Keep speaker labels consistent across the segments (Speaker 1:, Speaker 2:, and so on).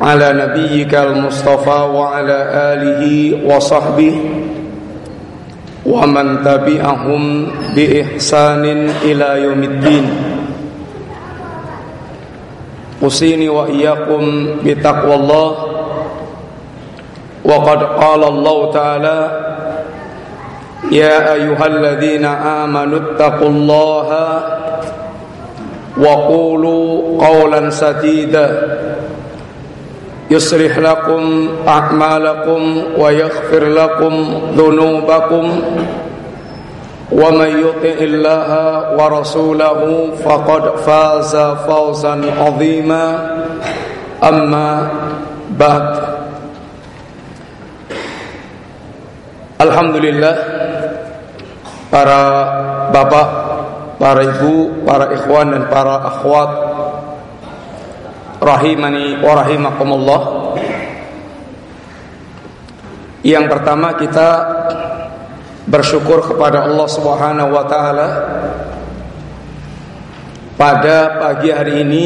Speaker 1: على نبيك المصطفى وعلى آله وصحبه ومن تبعهم بإحسان إلى يوم الدين أوصيني وإياكم بتقوى الله وقد قال الله تعالى يا أيها الذين آمنوا اتقوا الله وقولوا قولا سديدا يصلح لكم أعمالكم ويغفر لكم ذنوبكم ومن يطع الله ورسوله فقد فاز فوزا عظيما أما بعد Alhamdulillah para bapak, para ibu, para ikhwan dan para akhwat rahimani wa rahimakumullah. Yang pertama kita bersyukur kepada Allah Subhanahu wa taala pada pagi hari ini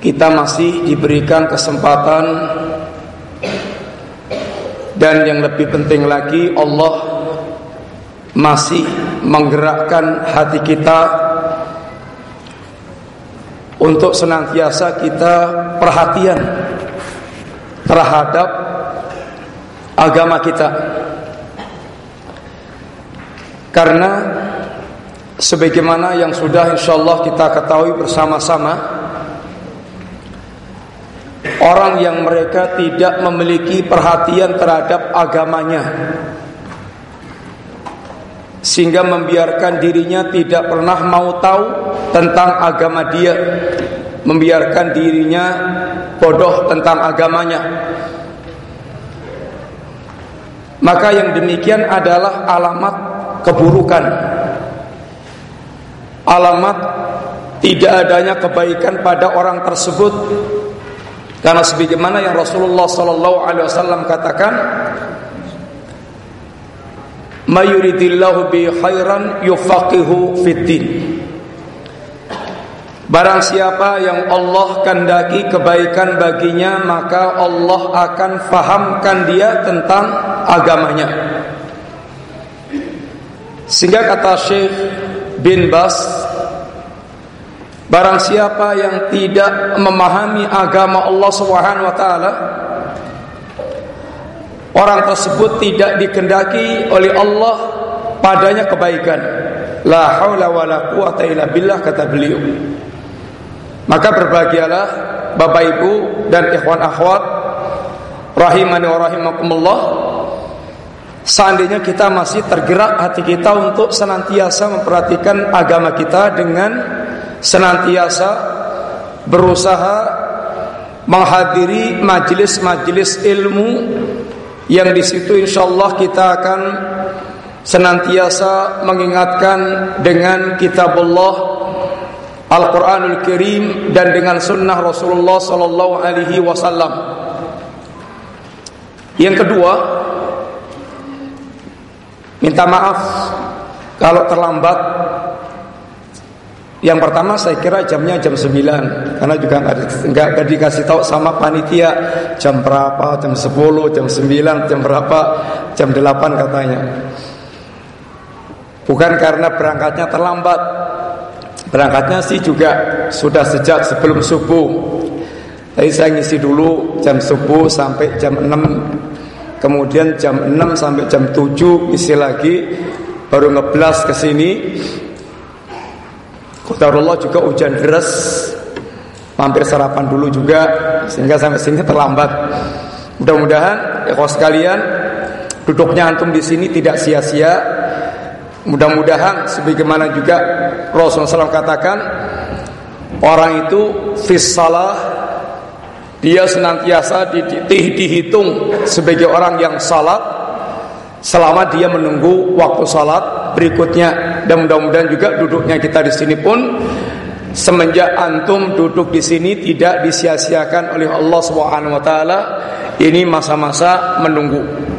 Speaker 1: kita masih diberikan kesempatan dan yang lebih penting lagi Allah masih menggerakkan hati kita untuk senantiasa kita perhatian terhadap agama kita. Karena sebagaimana yang sudah insyaallah kita ketahui bersama-sama Orang yang mereka tidak memiliki perhatian terhadap agamanya Sehingga membiarkan dirinya tidak pernah mau tahu tentang agama dia. Membiarkan dirinya bodoh tentang agamanya. Maka yang demikian adalah alamat keburukan. Alamat tidak adanya kebaikan pada orang tersebut. Karena sebagaimana yang Rasulullah wasallam katakan, "Mayuridillahu bi khairan yufaqihu fiddin." Barang siapa yang Allah kandaki kebaikan baginya, maka Allah akan fahamkan dia tentang agamanya. Sehingga kata Syekh bin Bas Barang siapa yang tidak memahami agama Allah Subhanahu wa taala orang tersebut tidak dikendaki oleh Allah padanya kebaikan. La haula wala quwata illa billah kata beliau. Maka berbahagialah Bapak Ibu dan ikhwan akhwat rahimani wa rahimakumullah Seandainya kita masih tergerak hati kita untuk senantiasa memperhatikan agama kita dengan senantiasa berusaha menghadiri majelis-majelis ilmu yang di situ insyaallah kita akan senantiasa mengingatkan dengan kitabullah Al-Qur'anul Karim dan dengan sunnah Rasulullah sallallahu alaihi wasallam. Yang kedua, minta maaf kalau terlambat yang pertama saya kira jamnya jam 9 Karena juga nggak dikasih tahu sama panitia. Jam berapa, jam 10, jam 9, jam berapa? Jam 8 katanya. Bukan karena berangkatnya terlambat. Berangkatnya sih juga sudah sejak sebelum subuh. Tadi saya ngisi dulu jam subuh sampai jam 6 Kemudian jam 6 sampai jam 7 isi lagi Baru ngeblas ke sini Qadarullah juga hujan deras. Mampir sarapan dulu juga Sehingga sampai sini terlambat. Mudah-mudahan ya sekalian Duduknya antum di sini tidak sia-sia. Mudah-mudahan sebagaimana juga Rasulullah SAW katakan orang itu fis salah dia senantiasa di, dihitung sebagai orang yang salat selama dia menunggu waktu salat berikutnya dan mudah-mudahan juga duduknya kita di sini pun semenjak antum duduk di sini tidak disia-siakan oleh Allah Subhanahu wa taala ini masa-masa menunggu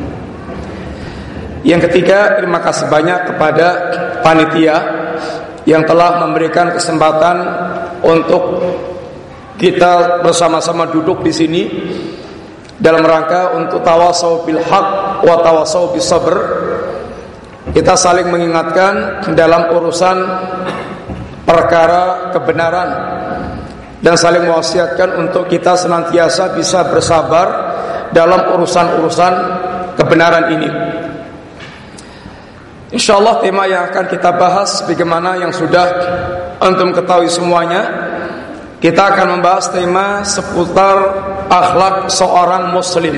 Speaker 1: yang ketiga, terima kasih banyak kepada panitia yang telah memberikan kesempatan untuk kita bersama-sama duduk di sini dalam rangka untuk tawasau bil haq wa tawasau bis sabr. Kita saling mengingatkan dalam urusan perkara kebenaran dan saling mewasiatkan untuk kita senantiasa bisa bersabar dalam urusan-urusan kebenaran ini. Insyaallah tema yang akan kita bahas bagaimana yang sudah antum ketahui semuanya. Kita akan membahas tema seputar akhlak seorang muslim.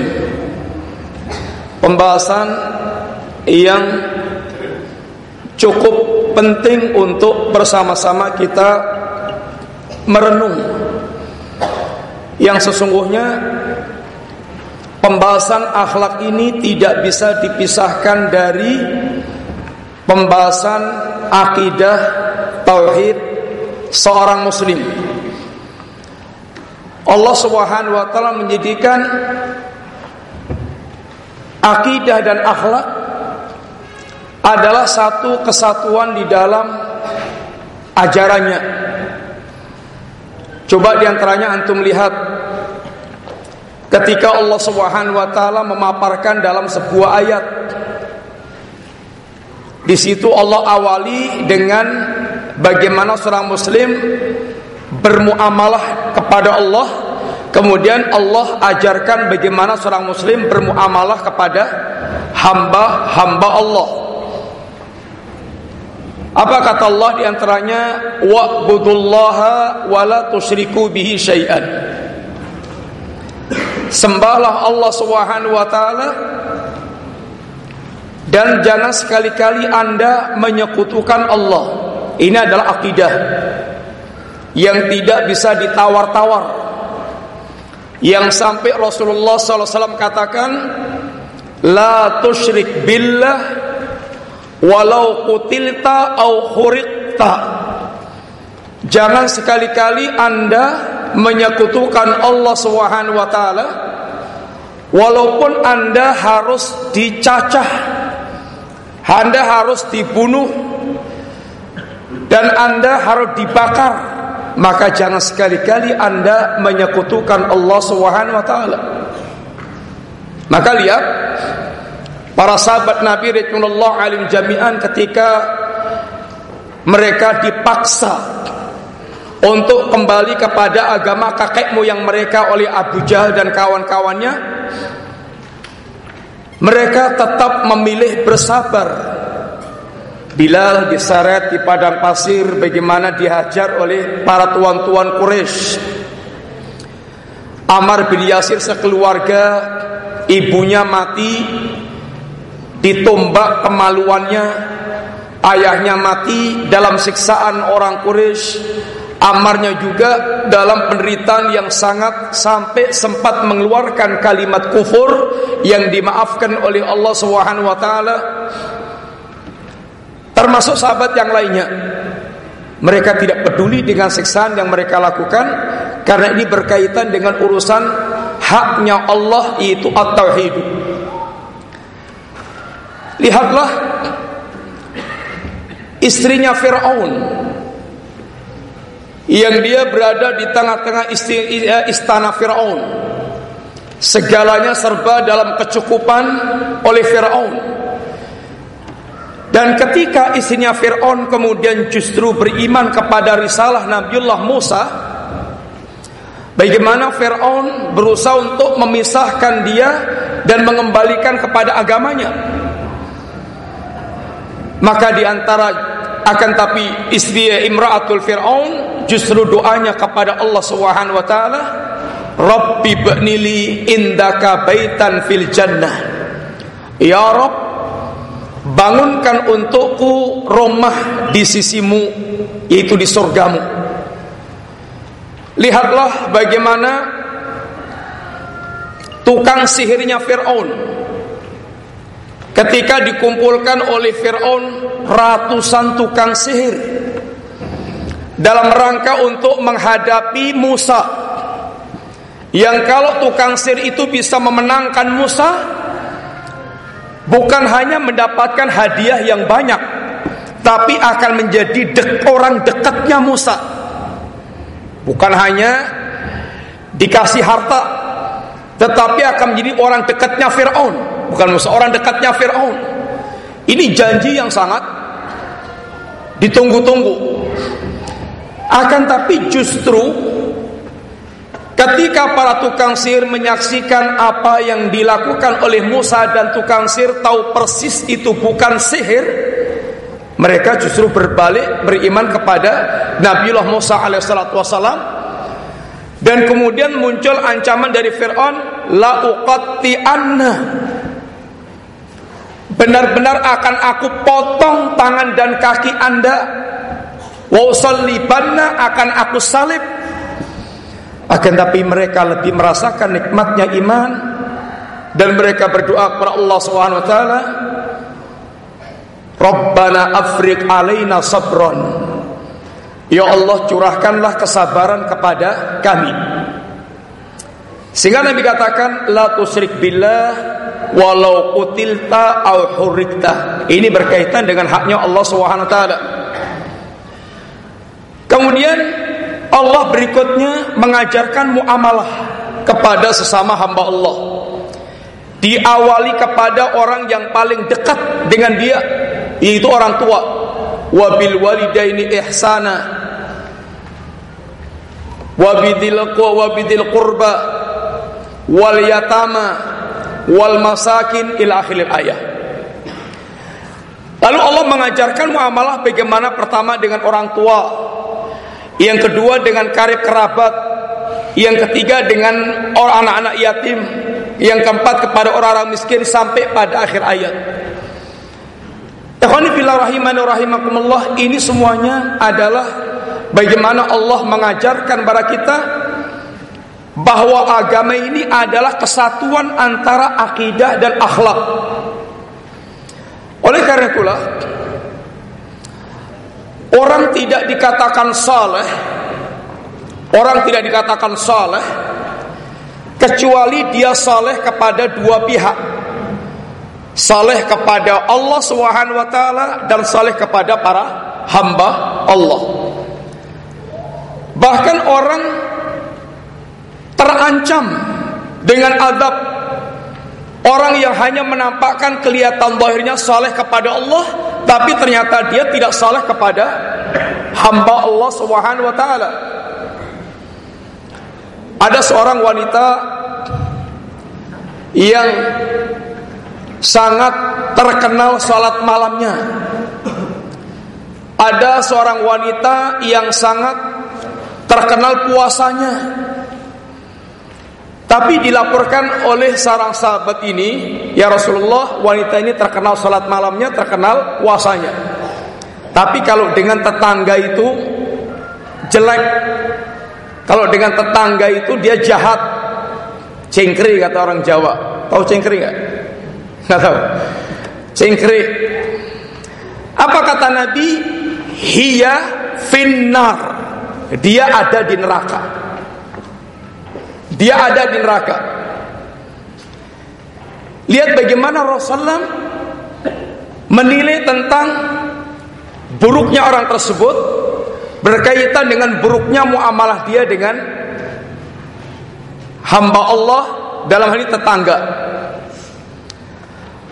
Speaker 1: Pembahasan yang cukup penting untuk bersama-sama kita merenung yang sesungguhnya pembahasan akhlak ini tidak bisa dipisahkan dari pembahasan akidah tauhid seorang muslim. Allah Subhanahu wa taala menjadikan akidah dan akhlak adalah satu kesatuan di dalam ajarannya. Coba di antaranya antum lihat ketika Allah Subhanahu wa taala memaparkan dalam sebuah ayat di situ Allah awali dengan bagaimana seorang muslim bermuamalah kepada Allah. Kemudian Allah ajarkan bagaimana seorang muslim bermuamalah kepada hamba-hamba Allah. Apa kata Allah di antaranya wa'budullaha wa la tusyriku bihi syai'an. Sembahlah Allah Subhanahu wa taala dan jangan sekali-kali Anda menyekutukan Allah. Ini adalah akidah yang tidak bisa ditawar-tawar. Yang sampai Rasulullah SAW katakan, La tushrik billah walau kutilta au khuriqta. Jangan sekali-kali Anda menyekutukan Allah Subhanahu wa taala walaupun Anda harus dicacah anda harus dibunuh dan Anda harus dibakar. Maka jangan sekali-kali Anda menyekutukan Allah Subhanahu wa taala. Maka lihat para sahabat Nabi radhiyallahu alim jami'an ketika mereka dipaksa untuk kembali kepada agama kakek moyang mereka oleh Abu Jahal dan kawan-kawannya mereka tetap memilih bersabar. Bilal diseret di padang pasir bagaimana dihajar oleh para tuan-tuan Quraisy. Amar bin Yasir sekeluarga ibunya mati ditombak kemaluannya ayahnya mati dalam siksaan orang Quraisy Amarnya juga dalam penderitaan yang sangat sampai sempat mengeluarkan kalimat kufur yang dimaafkan oleh Allah Subhanahu wa taala. Termasuk sahabat yang lainnya. Mereka tidak peduli dengan siksaan yang mereka lakukan karena ini berkaitan dengan urusan haknya Allah itu at-tauhid. Lihatlah istrinya Firaun yang dia berada di tengah-tengah eh, istana Firaun. Segalanya serba dalam kecukupan oleh Firaun. Dan ketika isinya Fir'aun kemudian justru beriman kepada risalah Nabiullah Musa, bagaimana Fir'aun berusaha untuk memisahkan dia dan mengembalikan kepada agamanya. Maka di antara akan tapi istri Imra'atul Fir'aun justru doanya kepada Allah Subhanahu wa taala, "Rabbi indaka baitan fil jannah." Ya Rabb, bangunkan untukku rumah di sisimu yaitu di surgamu lihatlah bagaimana tukang sihirnya Fir'aun ketika dikumpulkan oleh Fir'aun ratusan tukang sihir dalam rangka untuk menghadapi Musa. Yang kalau tukang sihir itu bisa memenangkan Musa bukan hanya mendapatkan hadiah yang banyak tapi akan menjadi dek, orang dekatnya Musa. Bukan hanya dikasih harta tetapi akan menjadi orang dekatnya Firaun. Bukan Musa orang dekatnya Firaun. Ini janji yang sangat ditunggu-tunggu. Akan tapi justru Ketika para tukang sihir menyaksikan apa yang dilakukan oleh Musa dan tukang sihir tahu persis itu bukan sihir, mereka justru berbalik beriman kepada Nabiullah Musa alaihissalatu wassalam dan kemudian muncul ancaman dari Fir'aun la uqatti anna benar-benar akan aku potong tangan dan kaki anda. Wa usallibanna akan aku salib. Akan tapi mereka lebih merasakan nikmatnya iman. Dan mereka berdoa kepada Allah Subhanahu wa taala Rabbana afriq alaina sabron Ya Allah curahkanlah kesabaran kepada kami Sehingga Nabi katakan La tusrik billah Walau kutilta au hurikta Ini berkaitan dengan haknya Allah taala Kemudian Allah berikutnya mengajarkan muamalah kepada sesama hamba Allah. Diawali kepada orang yang paling dekat dengan dia, yaitu orang tua. Wabil walidaini ihsana. Wabidil wabidil qurba wal yatama wal masakin ila akhir ayat. Lalu Allah mengajarkan muamalah bagaimana pertama dengan orang tua, yang kedua dengan karib kerabat, yang ketiga dengan orang anak-anak yatim, yang keempat kepada orang-orang miskin sampai pada akhir ayat. Rahimakumullah, ini semuanya adalah bagaimana Allah mengajarkan kepada kita bahwa agama ini adalah kesatuan antara akidah dan akhlak. Oleh karena itulah Orang tidak dikatakan saleh Orang tidak dikatakan saleh Kecuali dia saleh kepada dua pihak Saleh kepada Allah Subhanahu wa taala dan saleh kepada para hamba Allah. Bahkan orang terancam dengan adab Orang yang hanya menampakkan kelihatan zahirnya saleh kepada Allah tapi ternyata dia tidak salah kepada hamba Allah Subhanahu wa taala. Ada seorang wanita yang sangat terkenal salat malamnya. Ada seorang wanita yang sangat terkenal puasanya. Tapi dilaporkan oleh seorang sahabat ini, ya Rasulullah, wanita ini terkenal salat malamnya, terkenal puasanya. Tapi kalau dengan tetangga itu jelek. Kalau dengan tetangga itu dia jahat. Cengkri kata orang Jawa. Tahu cengkri nggak? Nggak tahu. Cengkri. Apa kata Nabi? Hiya finnar. Dia ada di neraka. Dia ada di neraka. Lihat bagaimana Rasulullah menilai tentang buruknya orang tersebut berkaitan dengan buruknya muamalah dia dengan hamba Allah dalam hal ini tetangga.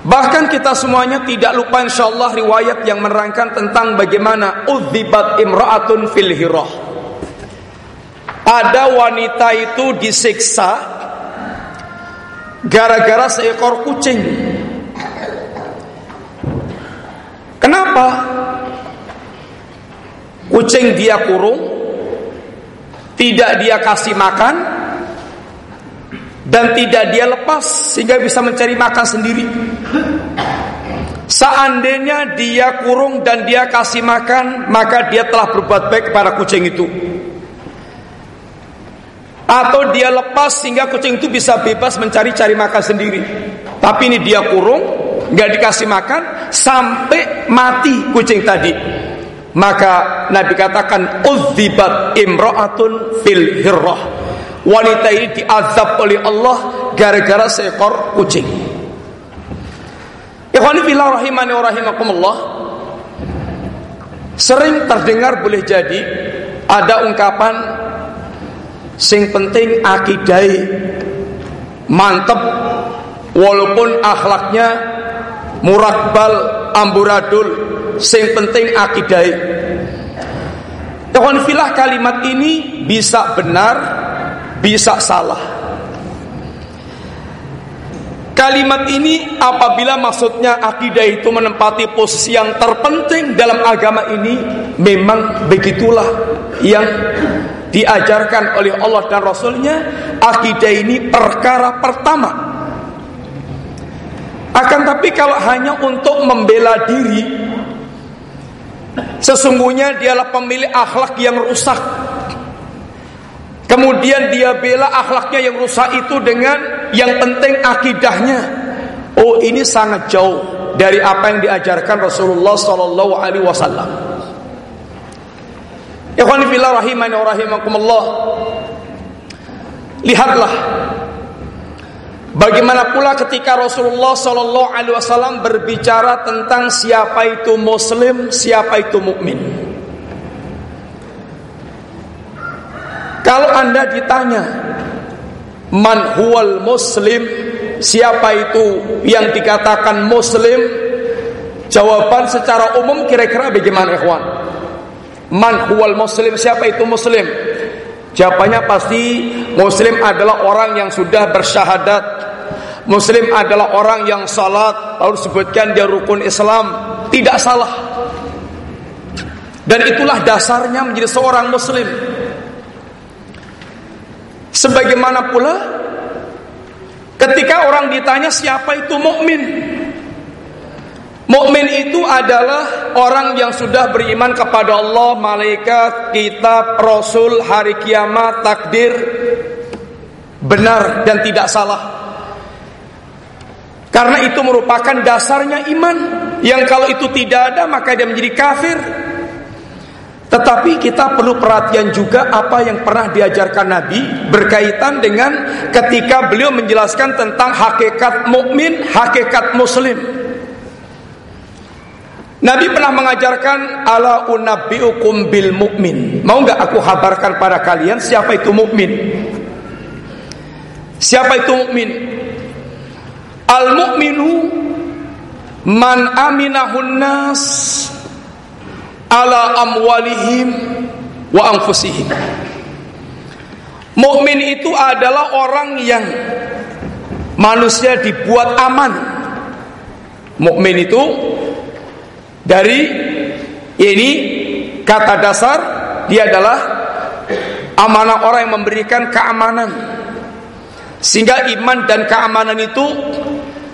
Speaker 1: Bahkan kita semuanya tidak lupa insyaallah riwayat yang menerangkan tentang bagaimana udzibat imra'atun fil hirah. Ada wanita itu disiksa gara-gara seekor kucing. Kenapa? Kucing dia kurung, tidak dia kasih makan, dan tidak dia lepas sehingga bisa mencari makan sendiri. Seandainya dia kurung dan dia kasih makan, maka dia telah berbuat baik kepada kucing itu. Atau dia lepas sehingga kucing itu bisa bebas mencari-cari makan sendiri. Tapi ini dia kurung, nggak dikasih makan sampai mati kucing tadi. Maka Nabi katakan udzibat imra'atun fil hirrah Wanita ini diazab oleh Allah gara-gara seekor kucing. Rahimakumullah. Sering terdengar boleh jadi ada ungkapan sing penting akidai mantep walaupun akhlaknya murakbal amburadul sing penting akidai. Ikhwan filah kalimat ini bisa benar bisa salah. Kalimat ini apabila maksudnya akidah itu menempati posisi yang terpenting dalam agama ini memang begitulah yang diajarkan oleh Allah dan Rasulnya. Akidah ini perkara pertama. Akan tapi kalau hanya untuk membela diri sesungguhnya dialah pemilik akhlak yang rusak Kemudian dia bela akhlaknya yang rusak itu dengan yang penting akidahnya. Oh ini sangat jauh dari apa yang diajarkan Rasulullah Sallallahu Alaihi Wasallam. Ikhwani fillah rahimani wa rahimakumullah. Lihatlah Bagaimana pula ketika Rasulullah Sallallahu Alaihi Wasallam berbicara tentang siapa itu Muslim, siapa itu mukmin. Kalau Anda ditanya man huwal muslim, siapa itu yang dikatakan muslim? Jawaban secara umum kira-kira bagaimana ikhwan? Man huwal muslim, siapa itu muslim? Jawabannya pasti muslim adalah orang yang sudah bersyahadat. Muslim adalah orang yang salat, lalu sebutkan dia rukun Islam, tidak salah. Dan itulah dasarnya menjadi seorang muslim. Sebagaimana pula ketika orang ditanya siapa itu mukmin. Mukmin itu adalah orang yang sudah beriman kepada Allah, malaikat, kitab, rasul, hari kiamat, takdir benar dan tidak salah. Karena itu merupakan dasarnya iman yang kalau itu tidak ada maka dia menjadi kafir. Tetapi kita perlu perhatian juga apa yang pernah diajarkan Nabi berkaitan dengan ketika beliau menjelaskan tentang hakikat mukmin, hakikat muslim. Nabi pernah mengajarkan ala unabbiukum bil mukmin. Mau nggak aku kabarkan pada kalian siapa itu mukmin? Siapa itu mukmin? Al mukminu man aminahun nas ala amwalihim wa anfusihim. Mukmin itu adalah orang yang manusia dibuat aman. Mukmin itu dari ini kata dasar dia adalah amanah orang yang memberikan keamanan. Sehingga iman dan keamanan itu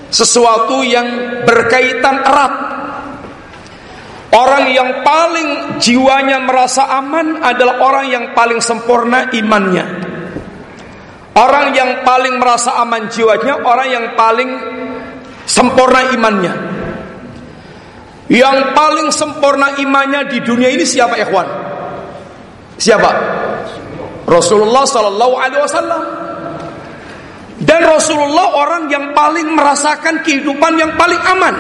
Speaker 1: sesuatu yang berkaitan erat Orang yang paling jiwanya merasa aman adalah orang yang paling sempurna imannya. Orang yang paling merasa aman jiwanya, orang yang paling sempurna imannya. Yang paling sempurna imannya di dunia ini siapa ikhwan? Siapa? Rasulullah sallallahu alaihi wasallam. Dan Rasulullah orang yang paling merasakan kehidupan yang paling aman.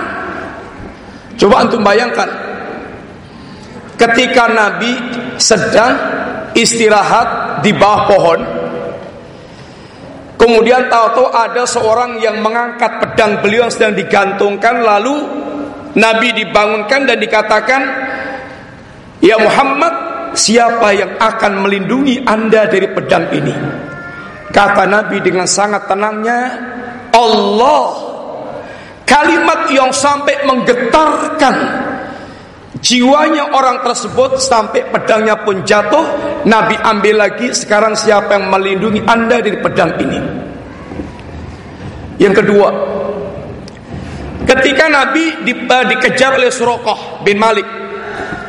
Speaker 1: Coba antum bayangkan, ketika Nabi sedang istirahat di bawah pohon Kemudian tahu-tahu ada seorang yang mengangkat pedang beliau yang sedang digantungkan lalu Nabi dibangunkan dan dikatakan Ya Muhammad siapa yang akan melindungi anda dari pedang ini? Kata Nabi dengan sangat tenangnya Allah. Kalimat yang sampai menggetarkan Jiwanya orang tersebut sampai pedangnya pun jatuh. Nabi ambil lagi sekarang siapa yang melindungi anda dari pedang ini? Yang kedua Ketika Nabi di, uh, dikejar oleh Surokoh bin Malik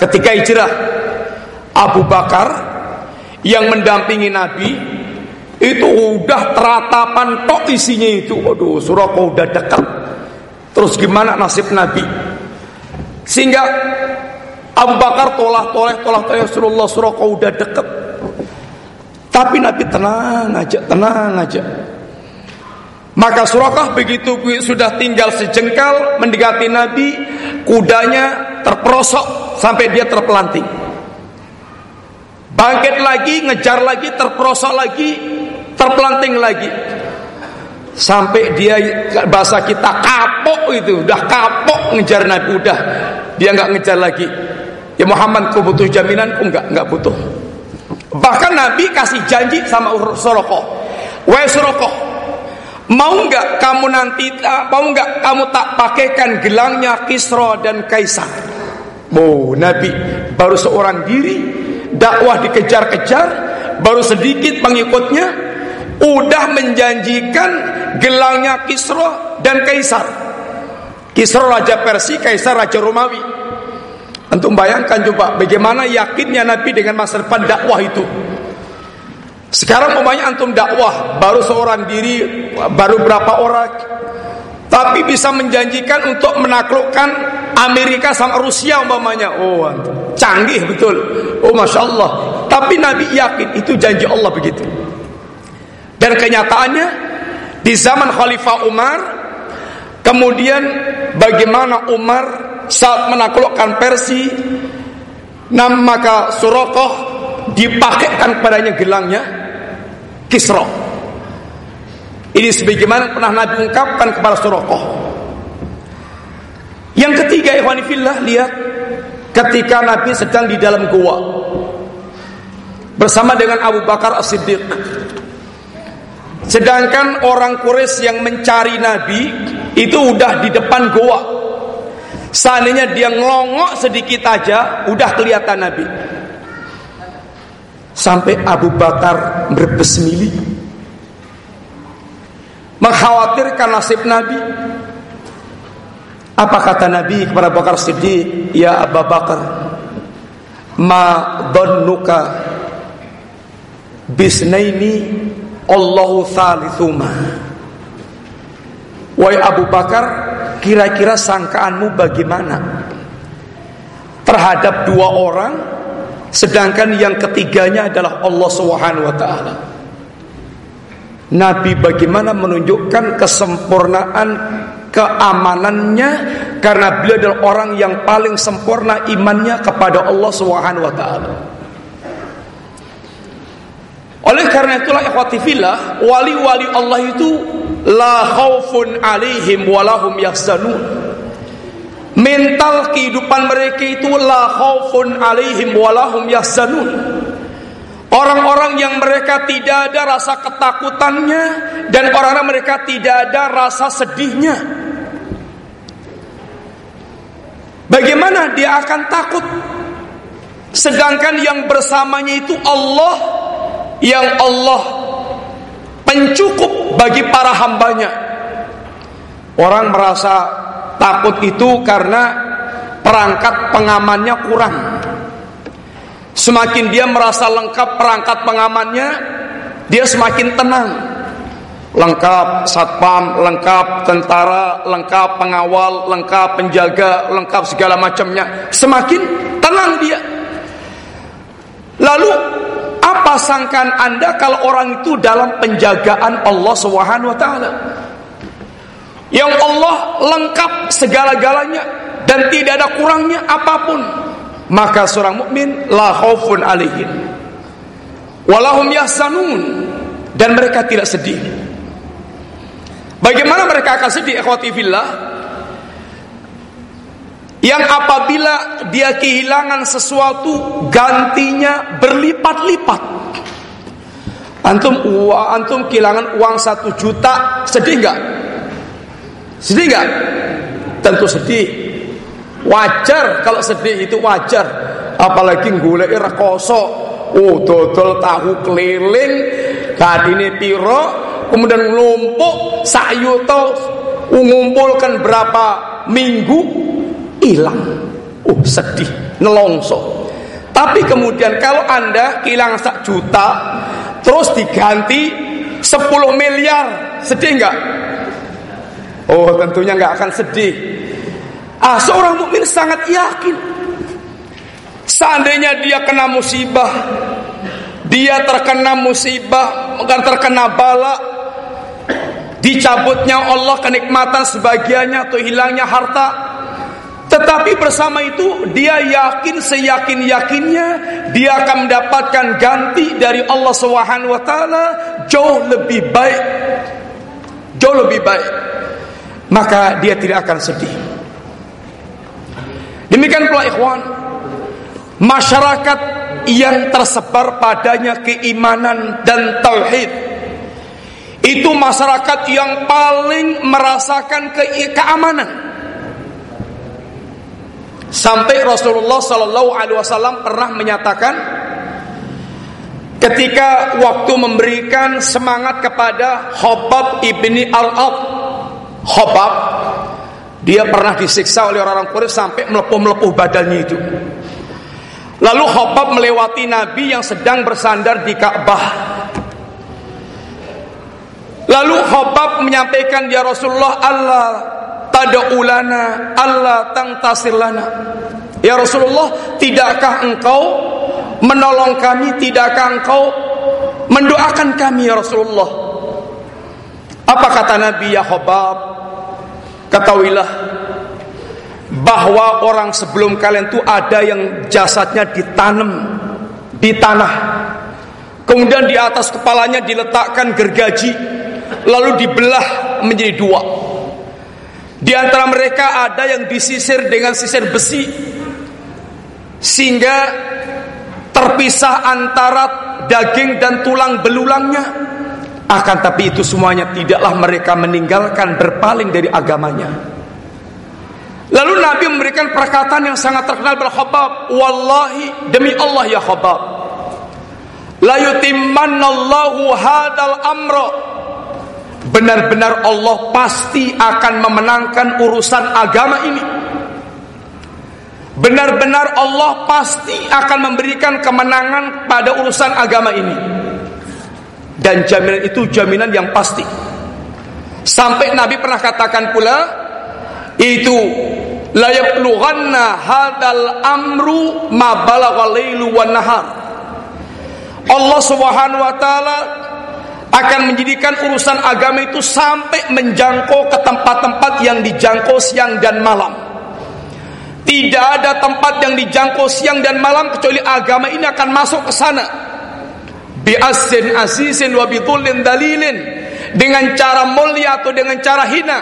Speaker 1: Ketika hijrah Abu Bakar Yang mendampingi Nabi Itu udah teratapan tok isinya itu. Waduh Surokoh udah dekat. Terus gimana nasib Nabi? Sehingga Abu Bakar tolah tolah tolah tolah Rasulullah surah kau udah deket. Tapi Nabi tenang aja, tenang aja. Maka Surakah begitu sudah tinggal sejengkal mendekati Nabi, kudanya terperosok sampai dia terpelanting. Bangkit lagi, ngejar lagi, terperosok lagi, terpelanting lagi. Sampai dia bahasa kita kapok itu, udah kapok ngejar Nabi, udah dia nggak ngejar lagi. Ya Muhammad kau butuh jaminan? Oh, enggak, enggak butuh. Bahkan Nabi kasih janji sama Suroko. Wahai Suroko, mau enggak kamu nanti mau enggak kamu tak pakaikan gelangnya Kisra dan Kaisar? Oh, Nabi baru seorang diri, dakwah dikejar-kejar, baru sedikit pengikutnya, udah menjanjikan gelangnya Kisra dan Kaisar. Kisra raja Persia, Kaisar raja Romawi. Antum bayangkan coba bagaimana yakinnya Nabi dengan masa depan dakwah itu. Sekarang umpamanya antum dakwah baru seorang diri, baru berapa orang tapi bisa menjanjikan untuk menaklukkan Amerika sama Rusia umpamanya. Oh, canggih betul. Oh, masya Allah. Tapi Nabi yakin itu janji Allah begitu. Dan kenyataannya di zaman Khalifah Umar, kemudian bagaimana Umar saat menaklukkan Persi nam maka Surokoh dipakaikan padanya gelangnya Kisro. Ini sebagaimana pernah Nabi ungkapkan kepada Surokoh. Yang ketiga Ikhwanifillah lihat ketika Nabi sedang di dalam gua bersama dengan Abu Bakar As-Siddiq. Sedangkan orang Quraisy yang mencari Nabi itu udah di depan gua Seandainya dia ngelongok sedikit aja, udah kelihatan Nabi. Sampai Abu Bakar berbesmili. Mengkhawatirkan nasib Nabi. Apa kata Nabi kepada Bakar Siddiq? Ya Abu Bakar, ma dhannuka bisnaini Allahu thalithuma. Wahai Abu Bakar, Kira-kira sangkaanmu bagaimana terhadap dua orang sedangkan yang ketiganya adalah Allah Subhanahu wa taala. Nabi bagaimana menunjukkan kesempurnaan keamanannya karena beliau adalah orang yang paling sempurna imannya kepada Allah Subhanahu wa taala. Oleh karena itulah ikhwati wali-wali Allah itu la khaufun alaihim walahum yahzanun. Mental kehidupan mereka itu la khaufun alaihim walahum yahzanun. Orang-orang yang mereka tidak ada rasa ketakutannya dan orang-orang mereka tidak ada rasa sedihnya. Bagaimana dia akan takut? Sedangkan yang bersamanya itu Allah yang Allah pencukup bagi para hambanya. Orang merasa takut itu karena perangkat pengamannya kurang. Semakin dia merasa lengkap perangkat pengamannya, dia semakin tenang. Lengkap satpam, lengkap tentara, lengkap pengawal, lengkap penjaga, lengkap segala macamnya. Semakin tenang dia. Lalu apa sangkaan Anda kalau orang itu dalam penjagaan Allah Subhanahu wa taala? Yang Allah lengkap segala-galanya dan tidak ada kurangnya apa pun. Maka seorang mukmin la khaufun alaihim walahum dan mereka tidak sedih. Bagaimana mereka akan sedih ikhwati fillah? Yang apabila dia kehilangan sesuatu gantinya berlipat-lipat. Antum uang, antum kehilangan uang satu juta, sedih nggak? Sedih nggak? Tentu sedih. Wajar kalau sedih itu wajar. Apalagi golek rekoso. Oh, dodol tahu keliling, ini piro, kemudian ngelumpuk sayuto ngumpulkan berapa minggu hilang. Oh, sedih, nelongso. Tapi kemudian kalau Anda kehilangan sak juta terus diganti 10 miliar, sedih nggak? Oh, tentunya nggak akan sedih. Ah, seorang mukmin sangat yakin Seandainya dia kena musibah, dia terkena musibah, akan terkena bala, dicabutnya Allah kenikmatan sebagiannya atau hilangnya harta. Tetapi bersama itu dia yakin seyakin-yakinnya dia akan mendapatkan ganti dari Allah Subhanahu wa taala jauh lebih baik. Jauh lebih baik. Maka dia tidak akan sedih. Demikian pula ikhwan, masyarakat yang tersebar padanya keimanan dan tauhid itu masyarakat yang paling merasakan ke keamanan sampai Rasulullah Shallallahu Alaihi Wasallam pernah menyatakan ketika waktu memberikan semangat kepada Hobab ibni Al-Ab Hobab dia pernah disiksa oleh orang-orang Quraisy sampai melepuh-melepuh badannya itu Lalu Khobab melewati Nabi yang sedang bersandar di Ka'bah. Lalu Khobab menyampaikan ya Rasulullah Allah tada'ulana Allah tangtasir lana. Ya Rasulullah, tidakkah engkau menolong kami? Tidakkah engkau mendoakan kami ya Rasulullah? Apa kata Nabi ya Khobab? Ketahuilah bahwa orang sebelum kalian itu ada yang jasadnya ditanam di tanah. Kemudian di atas kepalanya diletakkan gergaji lalu dibelah menjadi dua. Di antara mereka ada yang disisir dengan sisir besi sehingga terpisah antara daging dan tulang belulangnya. Akan tapi itu semuanya tidaklah mereka meninggalkan berpaling dari agamanya. Lalu Nabi memberikan perkataan yang sangat terkenal berkhabab, wallahi demi Allah ya khabab. La yutimmanallahu hadal amra. Benar-benar Allah pasti akan memenangkan urusan agama ini. Benar-benar Allah pasti akan memberikan kemenangan pada urusan agama ini. Dan jaminan itu jaminan yang pasti. Sampai Nabi pernah katakan pula, itu la yablughanna hadal amru ma balagha nahar Allah Subhanahu wa taala akan menjadikan urusan agama itu sampai menjangkau ke tempat-tempat yang dijangkau siang dan malam. Tidak ada tempat yang dijangkau siang dan malam kecuali agama ini akan masuk ke sana. Bi asin asisin wa dalilin dengan cara mulia atau dengan cara hina.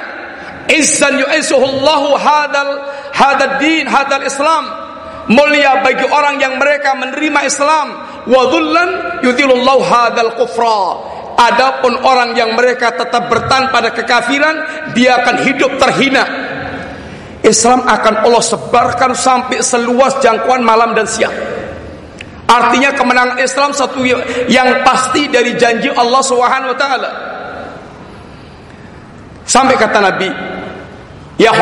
Speaker 1: Izzan yu'isuhullahu hadal hadal din hadal Islam. Mulia bagi orang yang mereka menerima Islam. Wa dhullan yudhilullahu hadal kufra adapun orang yang mereka tetap bertahan pada kekafiran dia akan hidup terhina. Islam akan Allah sebarkan sampai seluas jangkauan malam dan siang. Artinya kemenangan Islam satu yang pasti dari janji Allah Subhanahu wa taala. Sampai kata Nabi Ya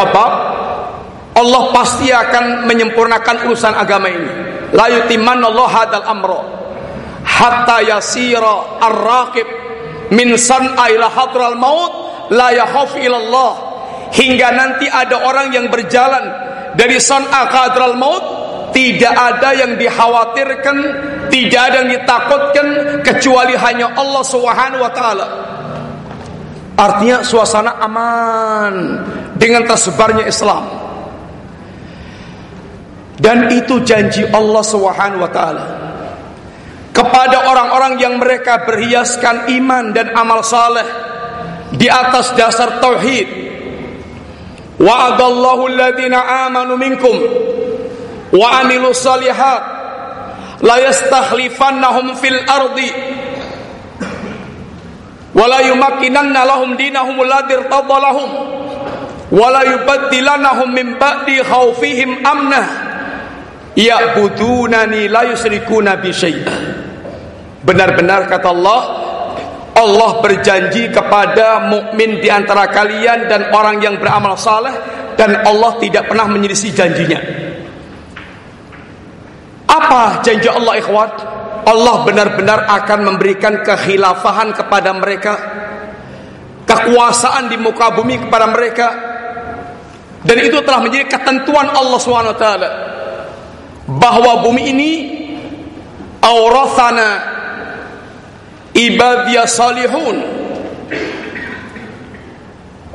Speaker 1: Allah pasti akan menyempurnakan urusan agama ini. La Allah hadal amro hatta yasira ar-raqib min san'a ila hadral maut la yakhaf Allah hingga nanti ada orang yang berjalan dari san'a ke hadral maut tidak ada yang dikhawatirkan tidak ada yang ditakutkan kecuali hanya Allah Subhanahu wa taala. Artinya suasana aman dengan tersebarnya Islam. Dan itu janji Allah Subhanahu wa taala kepada orang-orang yang mereka berhiaskan iman dan amal saleh di atas dasar tauhid. Wa'adallahu alladhina amanu minkum wa amilu salihat. La yastakhlifannahum fil ardi wa la yumakkinanna lahum dinahum alladhi irtadha lahum wa la yubaddilannahum min ba'di khawfihim amna ya'budunani la yusyrikuna bi syai'a benar-benar kata Allah Allah berjanji kepada mukmin di antara kalian dan orang yang beramal saleh dan Allah tidak pernah menyelisih janjinya. Apa janji Allah ikhwat? Allah benar-benar akan memberikan kekhilafahan kepada mereka, kekuasaan di muka bumi kepada mereka. Dan itu telah menjadi ketentuan Allah SWT bahwa bumi ini aurathana ibadiyah salihun.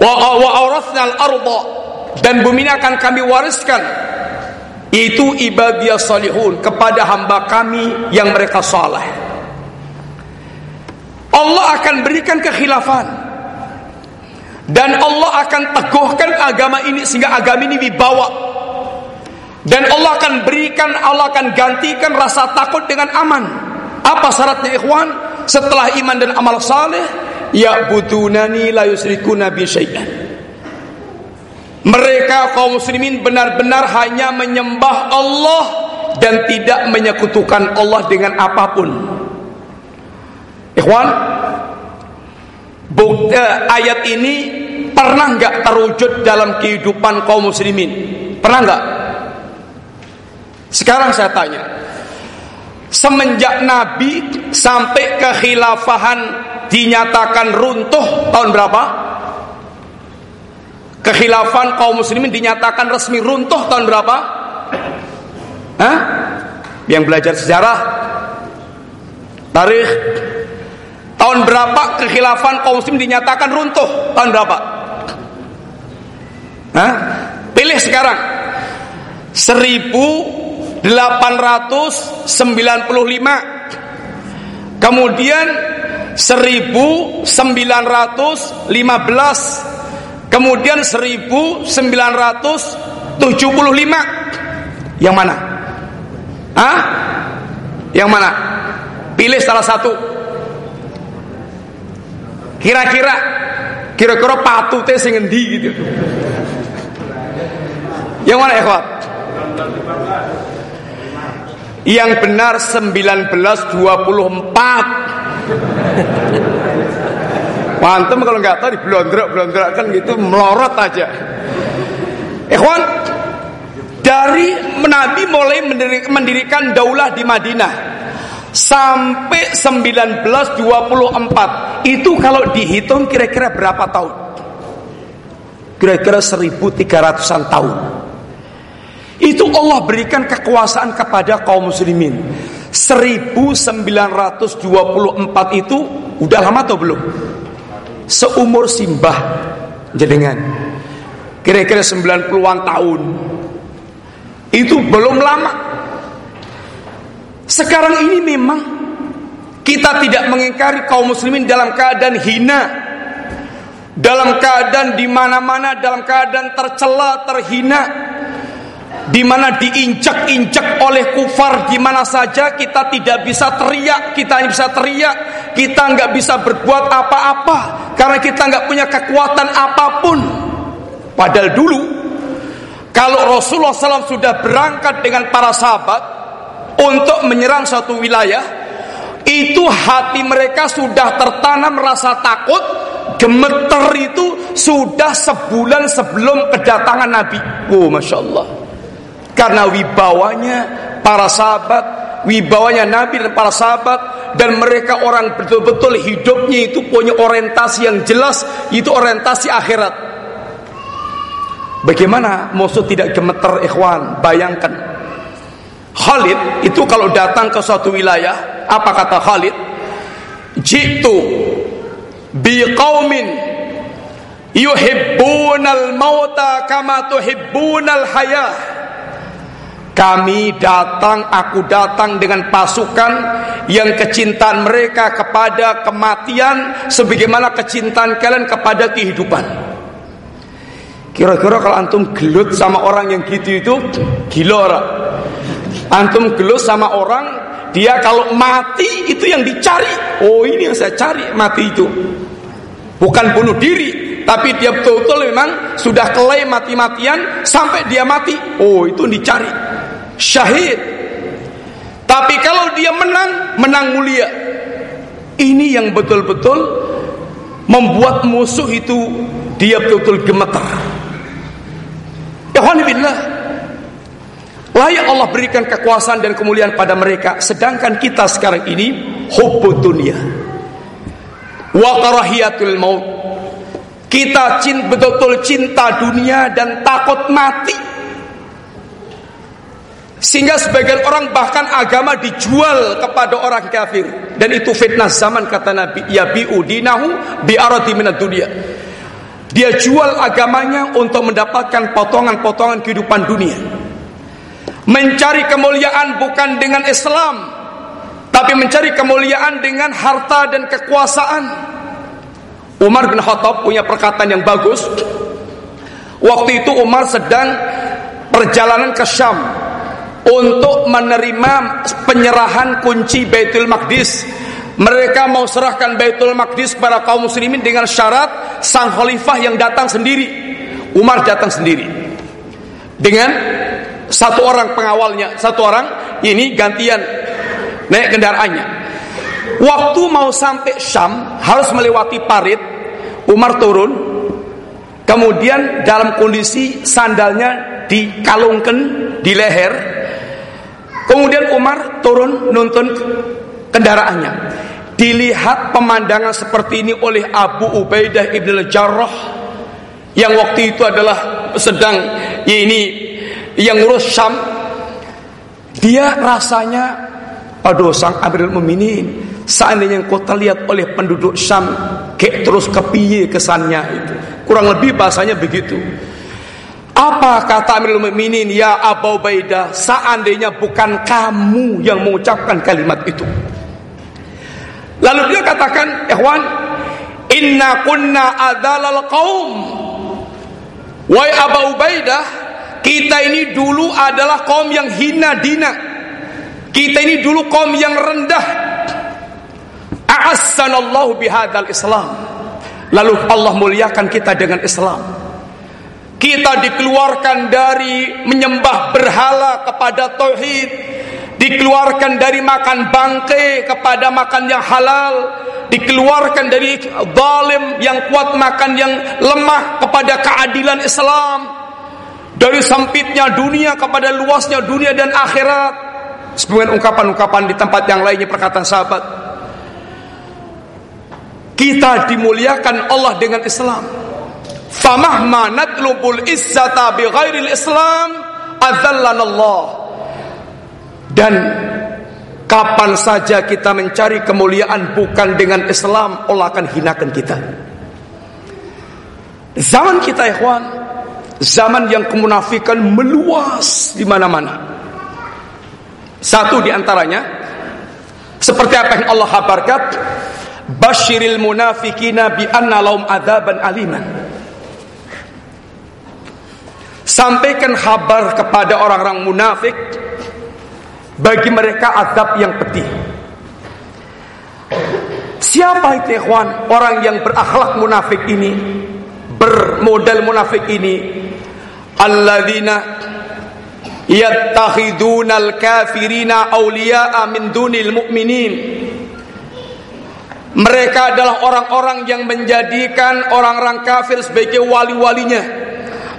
Speaker 1: Wa awrathna al-ardha dan bumi akan kami wariskan. Itu ibadiyah salihun. Kepada hamba kami yang mereka saleh. Allah akan berikan kekhilafan. Dan Allah akan teguhkan agama ini sehingga agama ini dibawa. Dan Allah akan berikan Allah akan gantikan rasa takut dengan aman. Apa syaratnya ikhwan setelah iman dan amal saleh ya butunani la yusrikuna bi syai'an. Mereka kaum muslimin benar-benar hanya menyembah Allah dan tidak menyekutukan Allah dengan apa pun. Ikhwan bukti ayat ini pernah nggak terwujud dalam kehidupan kaum muslimin? Pernah nggak? Sekarang saya tanya semenjak Nabi sampai kekhilafahan dinyatakan runtuh tahun berapa? Kekhilafan kaum muslimin dinyatakan resmi runtuh tahun berapa? Hah? Yang belajar sejarah Tarikh Tahun berapa kekhilafan kaum muslim dinyatakan runtuh? Tahun berapa? Hah? Pilih sekarang. Seribu 895 kemudian 1915 kemudian 1975 yang mana? Hah? Yang mana? Pilih salah satu kira-kira kira-kira patutnya sing endi gitu yang mana ya yang benar 1924 Mantap kalau nggak tahu diblondrok-blondrok kan gitu melorot aja. Ikhwan, dari Nabi mulai mendirikan daulah di Madinah sampai 1924 itu kalau dihitung kira-kira berapa tahun? Kira-kira 1300-an tahun. Itu Allah berikan kekuasaan kepada kaum muslimin. 1924 itu udah lama atau belum? Seumur simbah jenengan. Kira-kira 90-an tahun. Itu belum lama. Sekarang ini memang kita tidak mengingkari kaum muslimin dalam keadaan hina. Dalam keadaan di mana-mana dalam keadaan tercela, terhina di mana diinjak-injak oleh kufar di mana saja kita tidak bisa teriak, kita hanya bisa teriak, kita nggak bisa berbuat apa-apa karena kita nggak punya kekuatan apa pun. Padahal dulu kalau Rasulullah SAW sudah berangkat dengan para sahabat untuk menyerang suatu wilayah, itu hati mereka sudah tertanam rasa takut, gemeter itu sudah sebulan sebelum kedatangan Nabi. Oh, masya Allah karena wibawanya para sahabat, wibawanya Nabi dan para sahabat dan mereka orang betul-betul hidupnya itu punya orientasi yang jelas, itu orientasi akhirat. Bagaimana musuh tidak gemeter ikhwan? Bayangkan. Khalid itu kalau datang ke suatu wilayah, apa kata Khalid? Jitu biqaumin yuhibbunal mauta kama tuhibbunal hayah kami datang, aku datang dengan pasukan yang kecintaan mereka kepada kematian sebagaimana kecintaan kalian kepada kehidupan. Kira-kira kalau antum gelut sama orang yang gitu itu gila orang. Antum gelut sama orang dia kalau mati itu yang dicari. Oh ini yang saya cari mati itu. Bukan bunuh diri, tapi dia betul-betul memang sudah kelai mati-matian sampai dia mati. Oh itu dicari syahid. Tapi kalau dia menang, menang mulia. Ini yang betul-betul membuat musuh itu dia betul-betul gemetar. Alhamdulillah. Layak Allah berikan kekuasaan dan kemuliaan pada mereka Sedangkan kita sekarang ini Hubbud dunia Wa karahiyatul maut Kita betul-betul cinta dunia dan takut mati sehingga sebagian orang bahkan agama dijual kepada orang kafir dan itu fitnah zaman kata Nabi ya bi'u dinahu bi'arati minad dunia. Dia jual agamanya untuk mendapatkan potongan-potongan kehidupan dunia. Mencari kemuliaan bukan dengan Islam, tapi mencari kemuliaan dengan harta dan kekuasaan. Umar bin Khattab punya perkataan yang bagus. Waktu itu Umar sedang perjalanan ke Syam untuk menerima penyerahan kunci Baitul Maqdis. Mereka mau serahkan Baitul Maqdis kepada kaum muslimin dengan syarat sang khalifah yang datang sendiri. Umar datang sendiri. Dengan satu orang pengawalnya, satu orang ini gantian naik kendaraannya. Waktu mau sampai Syam harus melewati parit, Umar turun. Kemudian dalam kondisi sandalnya dikalungkan di leher, Kemudian Umar turun nuntun kendaraannya. Dilihat pemandangan seperti ini oleh Abu Ubaidah ibn al-Jarrah yang waktu itu adalah sedang ya ini yang ngurus Syam. Dia rasanya aduh sang Amirul Mukminin seandainya kau terlihat oleh penduduk Syam kayak terus kepiye kesannya itu. Kurang lebih bahasanya begitu. Apa kata Amirul Mukminin ya Abu Ubaidah seandainya bukan kamu yang mengucapkan kalimat itu. Lalu dia katakan, "Ikhwan, inna kunna adzalal qaum." Wahai Abu Ubaidah, kita ini dulu adalah kaum yang hina dina. Kita ini dulu kaum yang rendah. A'assanallahu bihadzal Islam. Lalu Allah muliakan kita dengan Islam. Kita dikeluarkan dari menyembah berhala kepada tauhid, dikeluarkan dari makan bangke kepada makan yang halal, dikeluarkan dari zalim yang kuat makan yang lemah kepada keadilan Islam, dari sempitnya dunia kepada luasnya dunia dan akhirat. Sebagian ungkapan-ungkapan di tempat yang lainnya perkataan sahabat. Kita dimuliakan Allah dengan Islam. Famahma natlubul izzata bi ghairil Islam Allah. Dan kapan saja kita mencari kemuliaan bukan dengan Islam, Allah akan hinakan kita. Zaman kita ikhwan, zaman yang kemunafikan meluas di mana-mana. Satu di antaranya seperti apa yang Allah kabarkan, basyiril munafikina bi anna lahum adzaban aliman. Sampaikan kabar kepada orang-orang munafik bagi mereka azab yang pedih. Siapa itu ikhwan? Orang yang berakhlak munafik ini, bermodal munafik ini. Alladzina yattakhiduna al-kafirina awliya'a min dunil mu'minin. Mereka adalah orang-orang yang menjadikan orang-orang kafir sebagai wali-walinya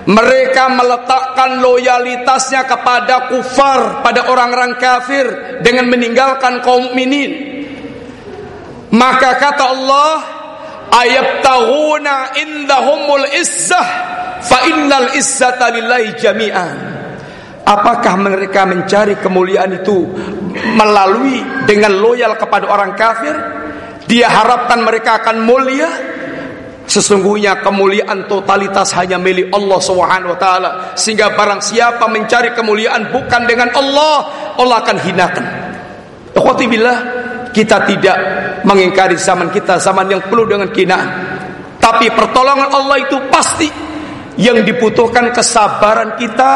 Speaker 1: mereka meletakkan loyalitasnya kepada kufar, pada orang-orang kafir dengan meninggalkan kaum mukminin. Maka kata Allah, ayabtaghuna indahumul izzah fa innal izzata lillahi jami'an. Apakah mereka mencari kemuliaan itu melalui dengan loyal kepada orang kafir? Dia harapkan mereka akan mulia Sesungguhnya kemuliaan totalitas hanya milik Allah Subhanahu wa taala. Sehingga barang siapa mencari kemuliaan bukan dengan Allah, Allah akan hinakan. Ikhwati billah, kita tidak mengingkari zaman kita, zaman yang penuh dengan kinaan. Tapi pertolongan Allah itu pasti yang dibutuhkan kesabaran kita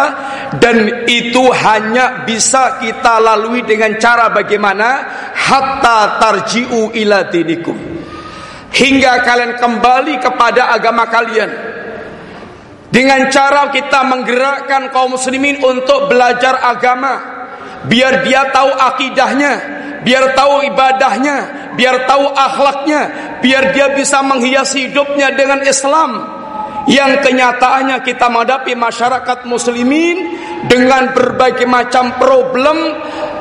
Speaker 1: dan itu hanya bisa kita lalui dengan cara bagaimana hatta tarji'u ila dinikum hingga kalian kembali kepada agama kalian. Dengan cara kita menggerakkan kaum muslimin untuk belajar agama. Biar dia tahu akidahnya biar tahu ibadahnya biar tahu akhlaknya biar dia bisa menghiasi hidupnya dengan Islam. Yang kenyataannya kita menghadapi masyarakat muslimin dengan berbagai macam problem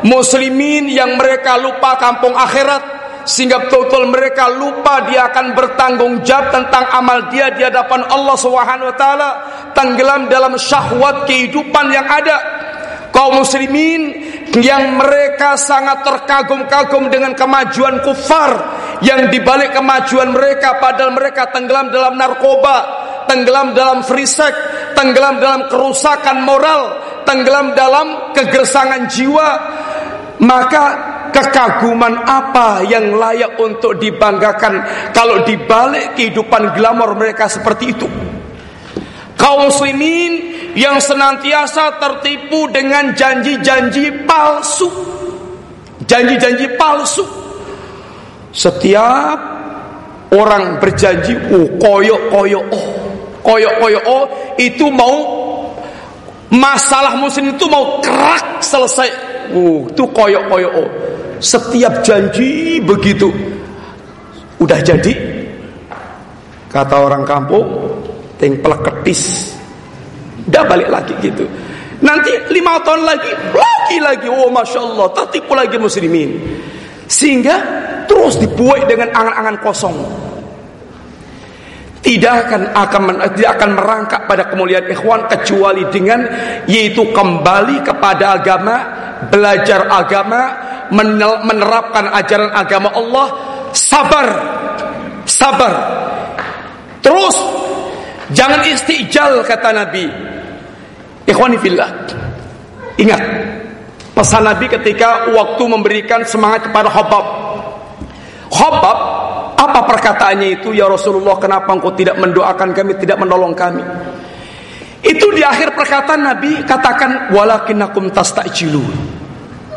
Speaker 1: muslimin yang mereka lupa kampung akhirat sehingga betul-betul mereka lupa dia akan bertanggung jawab tentang amal dia di hadapan Allah Subhanahu wa taala tenggelam dalam syahwat kehidupan yang ada. Kaum muslimin yang mereka sangat terkagum-kagum dengan kemajuan kufar yang dibalik kemajuan mereka padahal mereka tenggelam dalam narkoba tenggelam dalam free sex tenggelam dalam kerusakan moral tenggelam dalam kegersangan jiwa maka kekaguman apa yang layak untuk dibanggakan kalau dibalik kehidupan glamor mereka seperti itu? Kaum muslimin yang senantiasa tertipu dengan janji-janji palsu. Janji-janji palsu. Setiap orang berjanji oh koyok koyok oh koyok koyok oh itu mau masalah muslim itu mau kerak selesai. Oh itu koyok koyok oh setiap janji begitu. Udah jadi. Kata orang kampung ting peleketis udah balik lagi gitu. Nanti lima tahun lagi lagi lagi. Oh masya Allah tertipu lagi muslimin. Sehingga terus dibuat dengan angan-angan kosong. Tidak akan akan tidak akan merangkak pada kemuliaan ikhwan kecuali dengan yaitu kembali kepada agama belajar agama menerapkan ajaran agama Allah sabar. Sabar. Terus jangan istijal kata Nabi. Ikhwani fillah. Ingat pesan Nabi ketika waktu memberikan semangat kepada Habab Habab apa perkataannya itu? Ya Rasulullah kenapa engkau tidak mendoakan kami tidak menolong kami itu di akhir perkataan Nabi katakan walakinakum tastajilun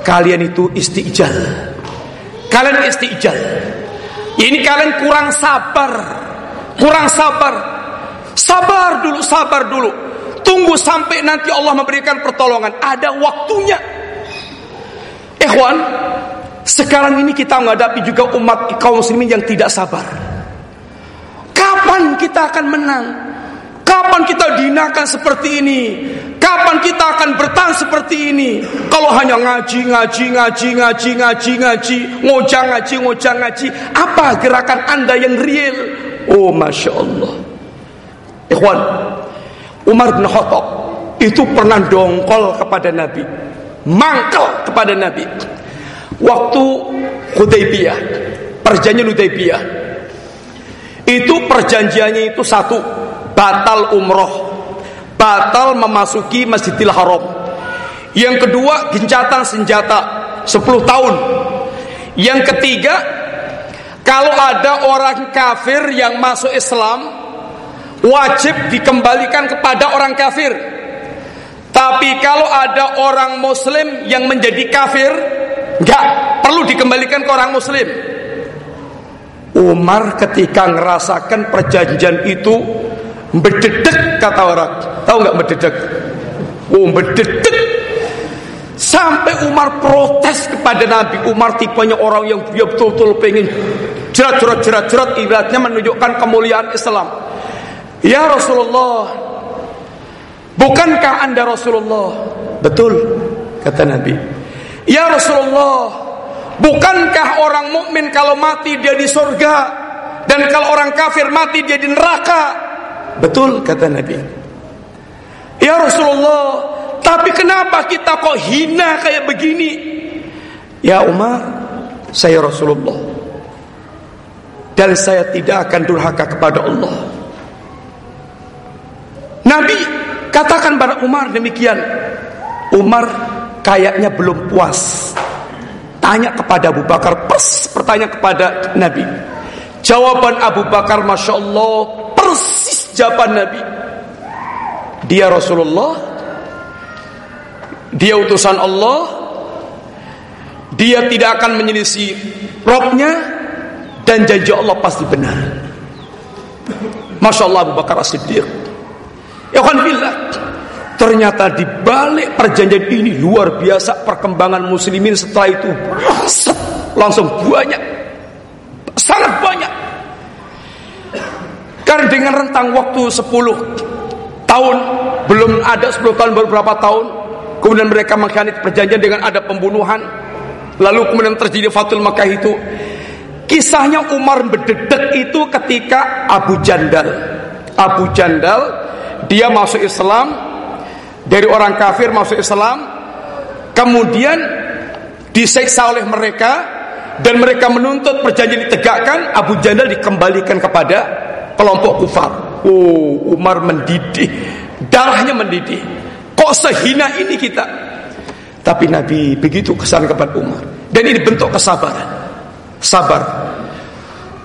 Speaker 1: kalian itu istijal. Kalian istijal. Ini kalian kurang sabar. Kurang sabar. Sabar dulu, sabar dulu. Tunggu sampai nanti Allah memberikan pertolongan. Ada waktunya. Ikhwan, sekarang ini kita menghadapi juga umat kaum muslimin yang tidak sabar. Kapan kita akan menang? Kapan kita dinakan seperti ini? Kapan kita akan bertahan seperti ini? Kalau hanya ngaji, ngaji, ngaji, ngaji, ngaji, ngaji, ngojang ngaji, ngojang ngaji, apa gerakan anda yang real? Oh, masya Allah. Ikhwan, Umar bin Khattab itu pernah dongkol kepada Nabi, mangkel kepada Nabi. Waktu Hudaybiyah, perjanjian Hudaybiyah, itu perjanjiannya itu satu, batal umroh batal memasuki Masjidil Haram. Yang kedua, gencatan senjata 10 tahun. Yang ketiga, kalau ada orang kafir yang masuk Islam, wajib dikembalikan kepada orang kafir. Tapi kalau ada orang muslim yang menjadi kafir, enggak perlu dikembalikan ke orang muslim. Umar ketika ngerasakan perjanjian itu Bededek kata orang. Tahu nggak bededek? Oh, bededek. Sampai Umar protes kepada Nabi. Umar tipenya orang yang dia betul-betul pengen jerat jerat jerat jerat ibaratnya menunjukkan kemuliaan Islam. Ya Rasulullah, bukankah anda Rasulullah? Betul, kata Nabi. Ya Rasulullah, bukankah orang mukmin kalau mati dia di surga dan kalau orang kafir mati dia di neraka? Betul kata Nabi. Ya Rasulullah, tapi kenapa kita kok hina kayak begini? Ya Umar, saya Rasulullah. dan saya tidak akan durhaka kepada Allah. Nabi katakan pada Umar demikian. Umar kayaknya belum puas. Tanya kepada Abu Bakar, pers bertanya kepada Nabi. Jawaban Abu Bakar, masya Allah, persis jawaban Nabi. Dia Rasulullah, dia utusan Allah, dia tidak akan menyelisih robnya dan janji Allah pasti benar. Masya Allah Abu Bakar As-Siddiq. Ya. Ternyata di balik perjanjian ini luar biasa perkembangan muslimin setelah itu langsung banyak sangat banyak karena dengan rentang waktu 10 tahun belum ada 10 tahun beberapa tahun kemudian mereka mengkhianati perjanjian dengan ada pembunuhan lalu kemudian terjadi Fatul Makkah itu. Kisahnya Umar berdedek itu ketika Abu Jandal. Abu Jandal dia masuk Islam dari orang kafir masuk Islam kemudian diseksa oleh mereka dan mereka menuntut perjanjian ditegakkan Abu Jandal dikembalikan kepada kelompok kufar. Oh, Umar mendidih, darahnya mendidih. Kok sehina ini kita? Tapi Nabi begitu kesan kepada Umar. Dan ini bentuk kesabaran. Sabar.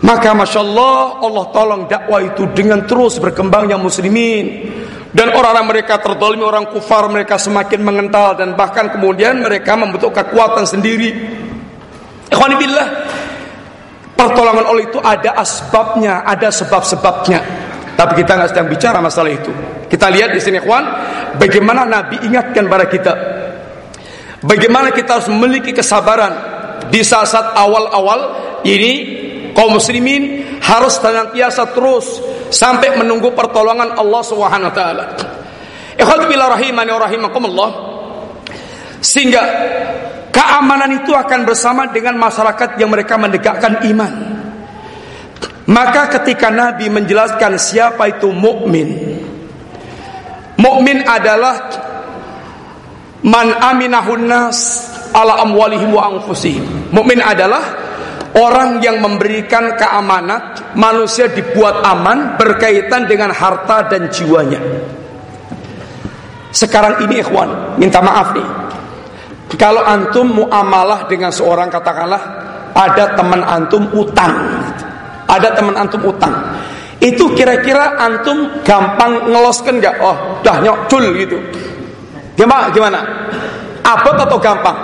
Speaker 1: Maka Masya Allah, Allah tolong dakwah itu dengan terus berkembangnya muslimin. Dan orang-orang mereka terdolimi orang kufar mereka semakin mengental dan bahkan kemudian mereka membentuk kekuatan sendiri. Ikhwanibillah, Pertolongan Allah itu ada asbabnya, ada sebab-sebabnya. Tapi kita nggak sedang bicara masalah itu. Kita lihat di sini, kawan, bagaimana Nabi ingatkan pada kita. Bagaimana kita harus memiliki kesabaran di saat-saat awal-awal ini kaum muslimin harus senantiasa terus sampai menunggu pertolongan Allah Subhanahu wa taala. Rahimani. Sehingga Keamanan itu akan bersama dengan masyarakat yang mereka menegakkan iman. Maka ketika Nabi menjelaskan siapa itu mukmin, mukmin adalah man aminahun nas ala amwalihim wa anfusihim. Mukmin adalah orang yang memberikan keamanan, manusia dibuat aman berkaitan dengan harta dan jiwanya. Sekarang ini ikhwan, minta maaf nih. Kalau antum muamalah dengan seorang katakanlah ada teman antum utang. Ada teman antum utang. Itu kira-kira antum gampang ngeloskan nggak? Oh, dah nyokcul gitu. Gimana? Gimana? Abot atau gampang?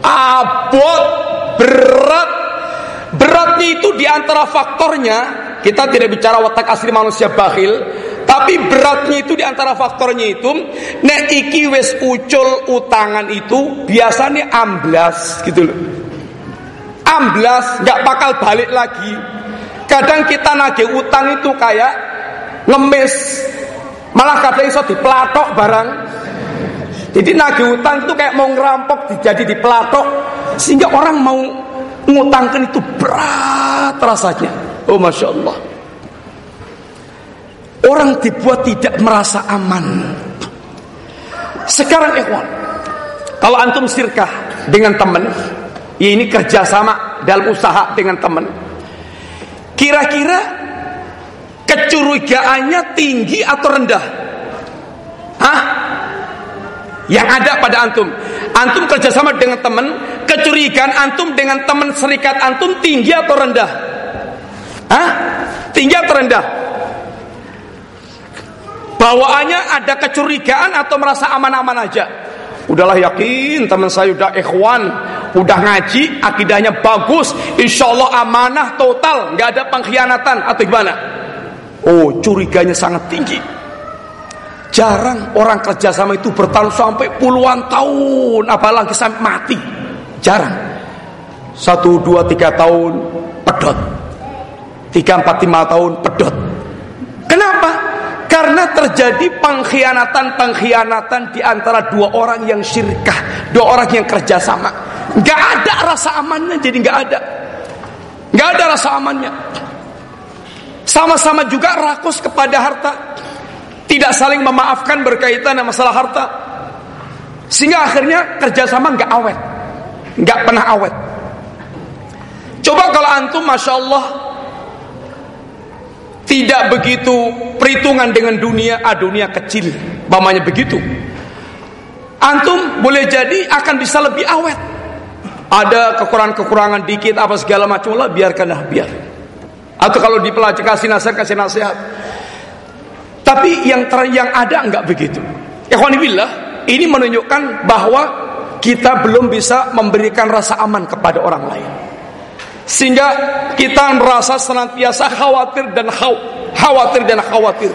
Speaker 1: Abot berat. Beratnya itu di antara faktornya kita tidak bicara watak asli manusia bakhil, tapi beratnya itu di antara faktornya itu, nek iki wes ucul utangan itu biasanya amblas gitu loh. Amblas nggak bakal balik lagi. Kadang kita nagih utang itu kayak ngemis, malah kadang iso dipelatok barang. Jadi nagih utang itu kayak mau ngerampok jadi dipelatok sehingga orang mau ngutangkan itu berat rasanya. Oh masya Allah. Orang dibuat tidak merasa aman. Sekarang ikhwan, kalau antum sirkah dengan teman, ya ini kerjasama dalam usaha dengan teman. Kira-kira kecurigaannya tinggi atau rendah? Hah? Yang ada pada antum. Antum kerjasama dengan teman, kecurigaan antum dengan teman serikat antum tinggi atau rendah? Hah? Tinggi atau rendah? Bawaannya ada kecurigaan atau merasa aman-aman aja? Udahlah yakin teman saya udah ikhwan udah ngaji akidahnya bagus insya Allah amanah total nggak ada pengkhianatan atau gimana? Oh curiganya sangat tinggi. Jarang orang kerjasama itu bertahan sampai puluhan tahun apalagi sampai mati. Jarang. Satu dua tiga tahun pedot. Tiga empat lima tahun pedot. Kenapa karena terjadi pengkhianatan-pengkhianatan di antara dua orang yang syirkah, dua orang yang kerjasama. Gak ada rasa amannya, jadi gak ada. Gak ada rasa amannya. Sama-sama juga rakus kepada harta. Tidak saling memaafkan berkaitan dengan masalah harta. Sehingga akhirnya kerjasama gak awet. Gak pernah awet. Coba kalau antum Masya Allah Tidak begitu perhitungan dengan dunia. Ah dunia kecil. Bamanya begitu. Antum boleh jadi akan bisa lebih awet. Ada kekurangan-kekurangan dikit Apa segala macam lah biarkanlah biar. Atau kalau dipelajari kasih nasihat Kasih nasihat. Tapi yang ter yang ada enggak begitu. Ikhwanibillah Ini menunjukkan bahwa Kita belum bisa memberikan rasa aman kepada orang lain sehingga kita merasa senantiasa khawatir dan khaw, khawatir dan khawatir.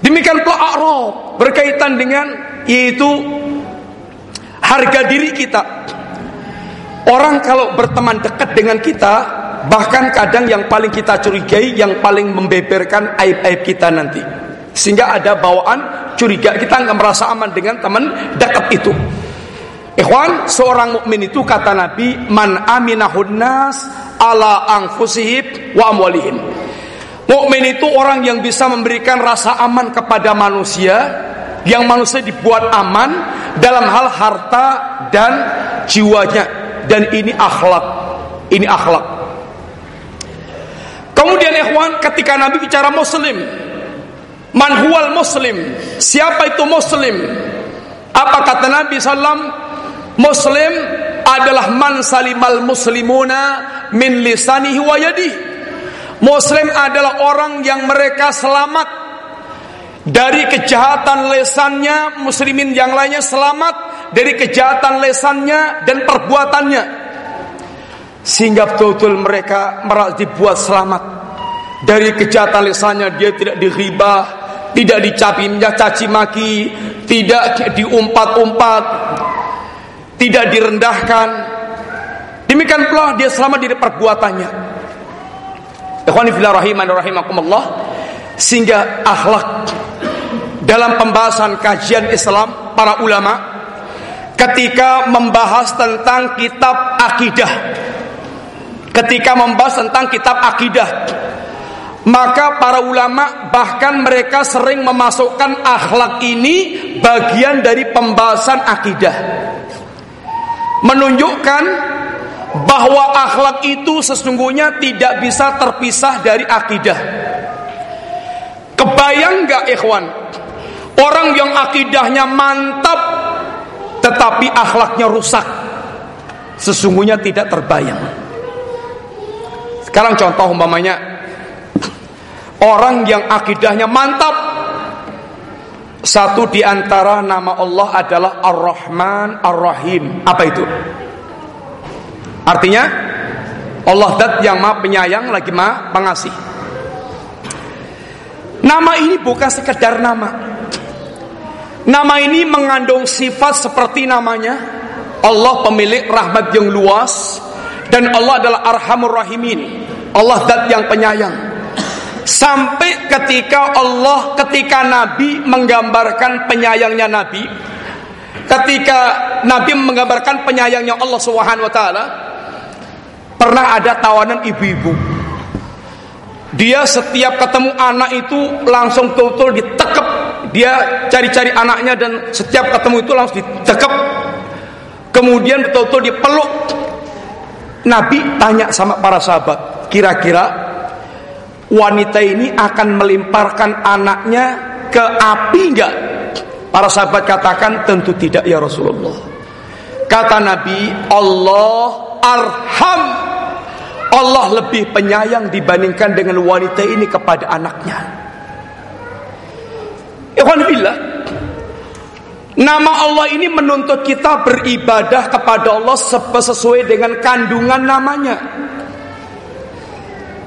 Speaker 1: Demikian pula a'rab berkaitan dengan yaitu harga diri kita. Orang kalau berteman dekat dengan kita, bahkan kadang yang paling kita curigai, yang paling membeberkan aib-aib kita nanti. Sehingga ada bawaan curiga kita nggak merasa aman dengan teman dekat itu. Ikhwan, seorang mukmin itu kata Nabi, man aminahun nas ala anfusihim wa amwalihim. Mukmin itu orang yang bisa memberikan rasa aman kepada manusia, yang manusia dibuat aman dalam hal harta dan jiwanya. Dan ini akhlak. Ini akhlak. Kemudian ikhwan, ketika Nabi bicara muslim, man huwal muslim? Siapa itu muslim? Apa kata Nabi sallallahu Muslim adalah man salimal muslimuna min lisanihi wa. Muslim adalah orang yang mereka selamat dari kejahatan lesannya, muslimin yang lainnya selamat dari kejahatan lesannya dan perbuatannya. Sehingga betul-betul mereka merasa dibuat selamat dari kejahatan lesannya, dia tidak diribah, tidak dicaci caci maki, tidak diumpat-umpat, tidak direndahkan. Demikian pula dia selamat dari perbuatannya. Rahimakumullah sehingga akhlak dalam pembahasan kajian Islam para ulama ketika membahas tentang kitab akidah ketika membahas tentang kitab akidah maka para ulama bahkan mereka sering memasukkan akhlak ini bagian dari pembahasan akidah menunjukkan bahwa akhlak itu sesungguhnya tidak bisa terpisah dari akidah. Kebayang gak ikhwan? Orang yang akidahnya mantap tetapi akhlaknya rusak. Sesungguhnya tidak terbayang. Sekarang contoh umpamanya orang yang akidahnya mantap satu di antara nama Allah adalah Ar-Rahman Ar-Rahim. Apa itu? Artinya Allah dat yang Maha Penyayang lagi Maha Pengasih. Nama ini bukan sekedar nama. Nama ini mengandung sifat seperti namanya. Allah pemilik rahmat yang luas dan Allah adalah Arhamur Rahimin. Allah dat yang penyayang. Sampai ketika Allah, ketika Nabi menggambarkan penyayangnya Nabi, ketika Nabi menggambarkan penyayangnya Allah Subhanahu pernah ada tawanan ibu-ibu. Dia setiap ketemu anak itu langsung betul-betul ditekep. Dia cari-cari anaknya dan setiap ketemu itu langsung ditekep. Kemudian betul-betul dipeluk. Nabi tanya sama para sahabat, kira-kira wanita ini akan melimparkan anaknya ke api enggak? Para sahabat katakan tentu tidak ya Rasulullah. Kata Nabi, Allah arham. Allah lebih penyayang dibandingkan dengan wanita ini kepada anaknya. Alhamdulillah. Nama Allah ini menuntut kita beribadah kepada Allah sesuai dengan kandungan namanya.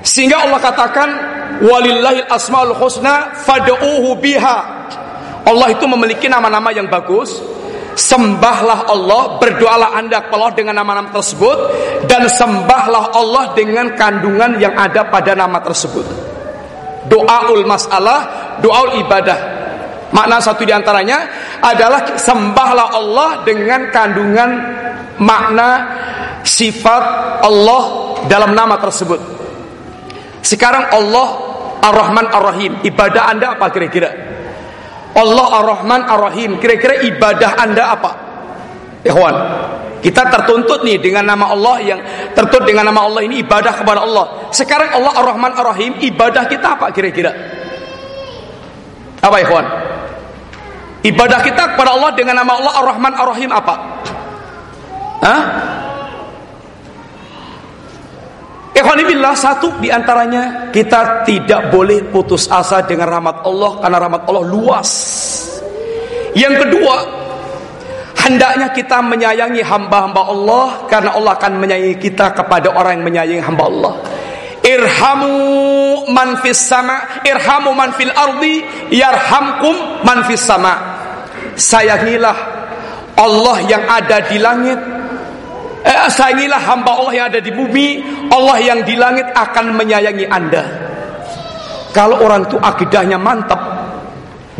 Speaker 1: Sehingga Allah katakan walillahi asmaul husna fad'uhu biha. Allah itu memiliki nama-nama yang bagus. Sembahlah Allah, berdoalah Anda kepada dengan nama-nama tersebut dan sembahlah Allah dengan kandungan yang ada pada nama tersebut. Doaul masalah, doaul ibadah. Makna satu di antaranya adalah sembahlah Allah dengan kandungan makna sifat Allah dalam nama tersebut. Sekarang Allah Ar-Rahman Ar-Rahim. Ibadah Anda apa kira-kira? Allah Ar-Rahman Ar-Rahim. Kira-kira ibadah Anda apa? Ikhwan. Kita tertuntut nih dengan nama Allah yang tertuntut dengan nama Allah ini ibadah kepada Allah. Sekarang Allah Ar-Rahman Ar-Rahim, ibadah kita apa kira-kira? Apa ikhwan? Ibadah kita kepada Allah dengan nama Allah Ar-Rahman Ar-Rahim apa? Hah? Ikhwanibillah satu di antaranya kita tidak boleh putus asa dengan rahmat Allah karena rahmat Allah luas. Yang kedua, hendaknya kita menyayangi hamba-hamba Allah karena Allah akan menyayangi kita kepada orang yang menyayangi hamba Allah. Irhamu man fis sama, irhamu man fil ardi, yarhamkum man fis sama. Sayangilah Allah yang ada di langit. Eh, sayangilah hamba Allah yang ada di bumi. Allah yang di langit akan menyayangi Anda. Kalau orang itu akidahnya mantap,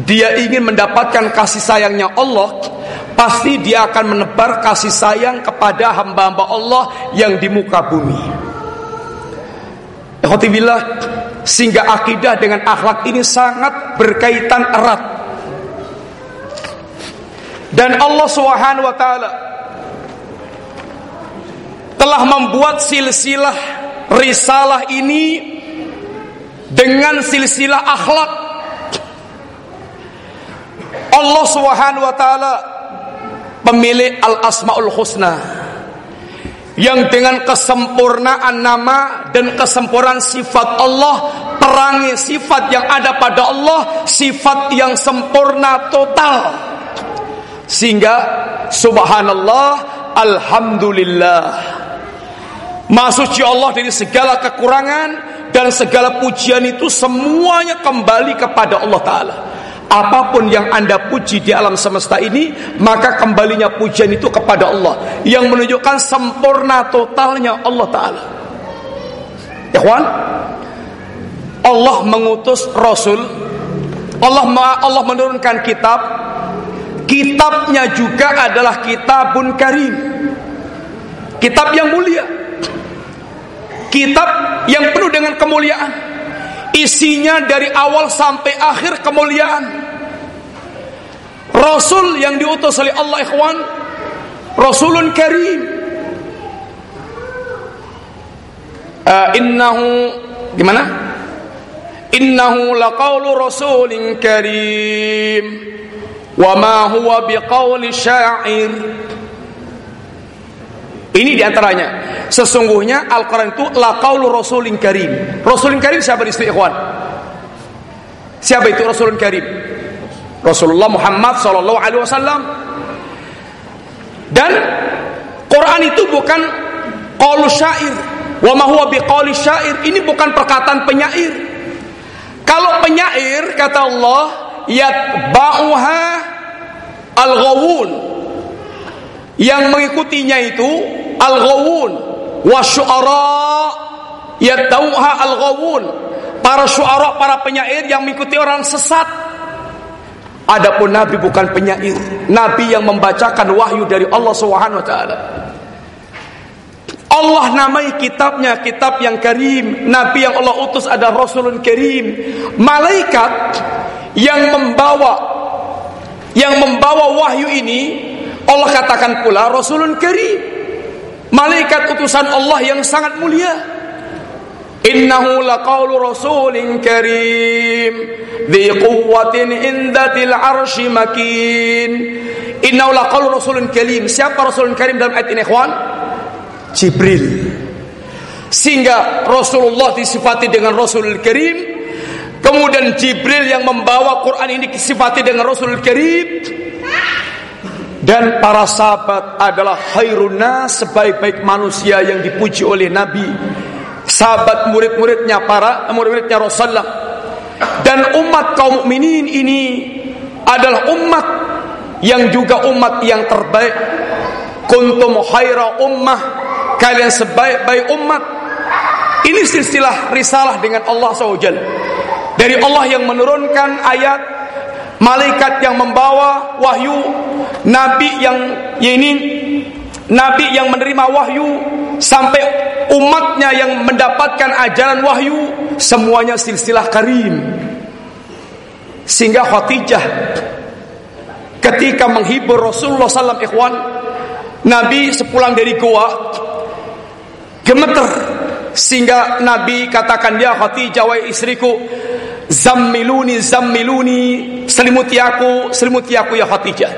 Speaker 1: dia ingin mendapatkan kasih sayangnya Allah, pasti dia akan menebar kasih sayang kepada hamba-hamba Allah yang di muka bumi. Alhamdulillah, sehingga akidah dengan akhlak ini sangat berkaitan erat. Dan Allah Subhanahu wa taala telah membuat silsilah risalah ini dengan silsilah akhlak. Allah Subhanahu wa taala pemilik Al-Asmaul Husna yang dengan kesempurnaan nama dan kesempurnaan sifat Allah perangi sifat yang ada pada Allah sifat yang sempurna total. Sehingga subhanallah alhamdulillah Maksudnya Allah dari segala kekurangan dan segala pujian itu semuanya kembali kepada Allah Ta'ala. Apa pun yang anda puji di alam semesta ini Maka kembalinya pujian itu kepada Allah Yang menunjukkan sempurna totalnya Allah Ta'ala. Ikhwan Allah mengutus Rasul Allah Allah menurunkan kitab. Kitabnya juga adalah kitabun karim. Kitab yang mulia Kitab yang penuh dengan kemuliaan Isinya dari awal sampai akhir kemuliaan. Rasul yang diutus oleh Allah ikhwan, Rasulun Karim. Uh, innahu gimana? Innahu laqaulu rasulin karim wa ma huwa biqauli syair. Ini di antaranya. Sesungguhnya Al-Quran itu laqaulu rasulin karim. Rasulin karim siapa di situ ikhwan? Siapa itu rasulin karim? Rasulullah Muhammad sallallahu alaihi wasallam. Dan Quran itu bukan qaulu syair. Wa ma huwa syair. Ini bukan perkataan penyair. Kalau penyair kata Allah yatba'uha al-ghawun. Yang mengikutinya itu al-ghawun wa syu'ara yadauha al-ghawun. Para syu'ara para penyair yang mengikuti orang sesat. Adapun nabi bukan penyair. Nabi yang membacakan wahyu dari Allah Subhanahu wa taala. Allah namai kitabnya kitab yang karim. Nabi yang Allah utus ada Rasulun karim. Malaikat yang membawa Yang membawa wahyu ini Allah katakan pula Rasulun karim malaikat utusan Allah yang sangat mulia. Innahu laqaulu rasulin karim dhi quwwatin indatil arsy makin. Innahu laqaulu rasulin karim siapa rasulun karim dalam ayat ini ikhwan? Jibril. Sehingga Rasulullah disifati dengan Rasul Karim. Kemudian Jibril yang membawa Quran ini disifati dengan Rasul Karim dan para sahabat adalah khairun sebaik-baik manusia yang dipuji oleh Nabi. Sahabat murid-muridnya para murid-muridnya Rasulullah. Dan umat kaum mukminin ini adalah umat yang juga umat yang terbaik. Kuntum khaira ummah kalian sebaik-baik umat. Ini silsilah risalah dengan Allah SWT dari Allah yang menurunkan ayat malaikat yang membawa wahyu, nabi yang ya ini nabi yang menerima wahyu sampai umatnya yang mendapatkan ajaran wahyu semuanya silsilah karim. Sehingga Khadijah ketika menghibur Rasulullah SAW ikhwan Nabi sepulang dari gua gemeter sehingga Nabi katakan ya Khadijah wahai istriku zammiluni zammiluni selimuti aku selimuti aku ya Khadijah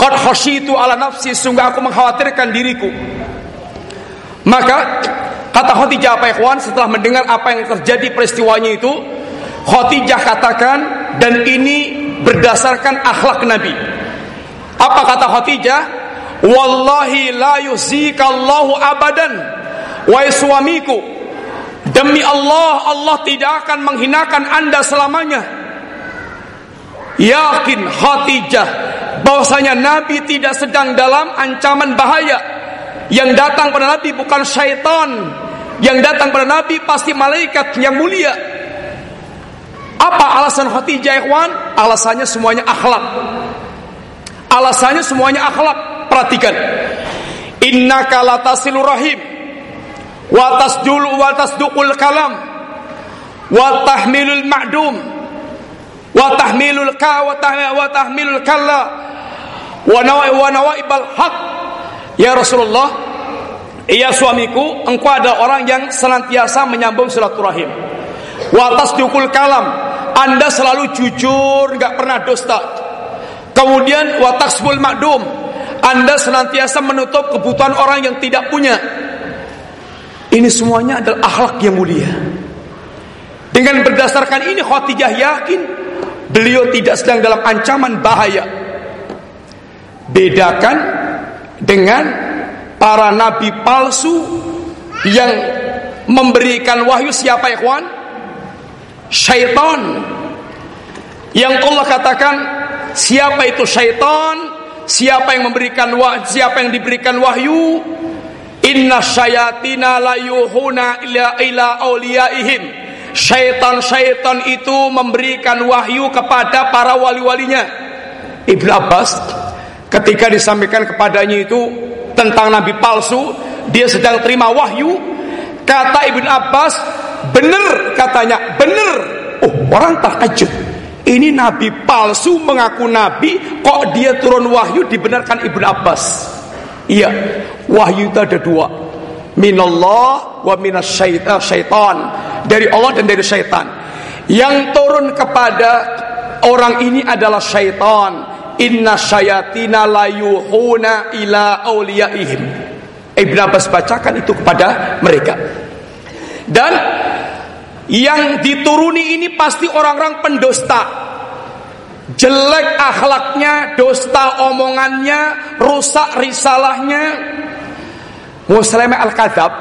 Speaker 1: qad khasyitu ala nafsi sungguh aku mengkhawatirkan diriku. Maka kata Khadijah apa ikhwan setelah mendengar apa yang terjadi peristiwanya itu Khadijah katakan dan ini berdasarkan akhlak Nabi. Apa kata Khadijah? Wallahi la yuzikallahu abadan Wahai suamiku. Demi Allah Allah tidak akan menghinakan anda selamanya Yakin Khatijah bahwasanya Nabi tidak sedang dalam ancaman bahaya. Yang datang pada Nabi bukan syaitan. Yang datang pada Nabi pasti malaikat yang mulia. Apa alasan Khatijah ikhwan? Alasannya semuanya akhlak. Alasannya semuanya akhlak. Perhatikan. Innaka latasilu rahim. Wa tasdul wa tasduqul kalam. Wa tahmilul ma'dum wa tahmilul ka wa, wa tahmilul kalla wa nawai wa nawaibal haq ya Rasulullah iya suamiku engkau adalah orang yang senantiasa menyambung silaturahim wa tasduqul kalam anda selalu jujur nggak pernah dusta Kemudian wataksbul makdum. Anda senantiasa menutup kebutuhan orang yang tidak punya. Ini semuanya adalah akhlak yang mulia. Dengan berdasarkan ini Khadijah yakin beliau tidak sedang dalam ancaman bahaya. Bedakan dengan para nabi palsu yang memberikan wahyu siapa ikhwan? Syaitan. Yang Allah katakan Siapa itu syaitan? Siapa yang memberikan wah, siapa yang diberikan wahyu? Inna syayatina la yuhuna ila ila awliyaihim. Syaitan-syaitan itu memberikan wahyu kepada para wali-walinya. Ibnu Abbas ketika disampaikan kepadanya itu tentang nabi palsu, dia sedang terima wahyu. Kata Ibnu Abbas, benar katanya, benar. Oh, orang takjub. Ini nabi palsu mengaku nabi, kok dia turun wahyu dibenarkan Ibnu Abbas. Iya, wahyu itu ada dua. Minallah wa minas syaitan, syaitan. Dari Allah dan dari syaitan. Yang turun kepada orang ini adalah syaitan. Inna syayatina layuhuna ila awliyaihim. Ibn Abbas bacakan itu kepada mereka. Dan yang dituruni ini pasti orang-orang pendosta. Jelek akhlaknya, dosta omongannya, rusak risalahnya. Muslim Al-Kadab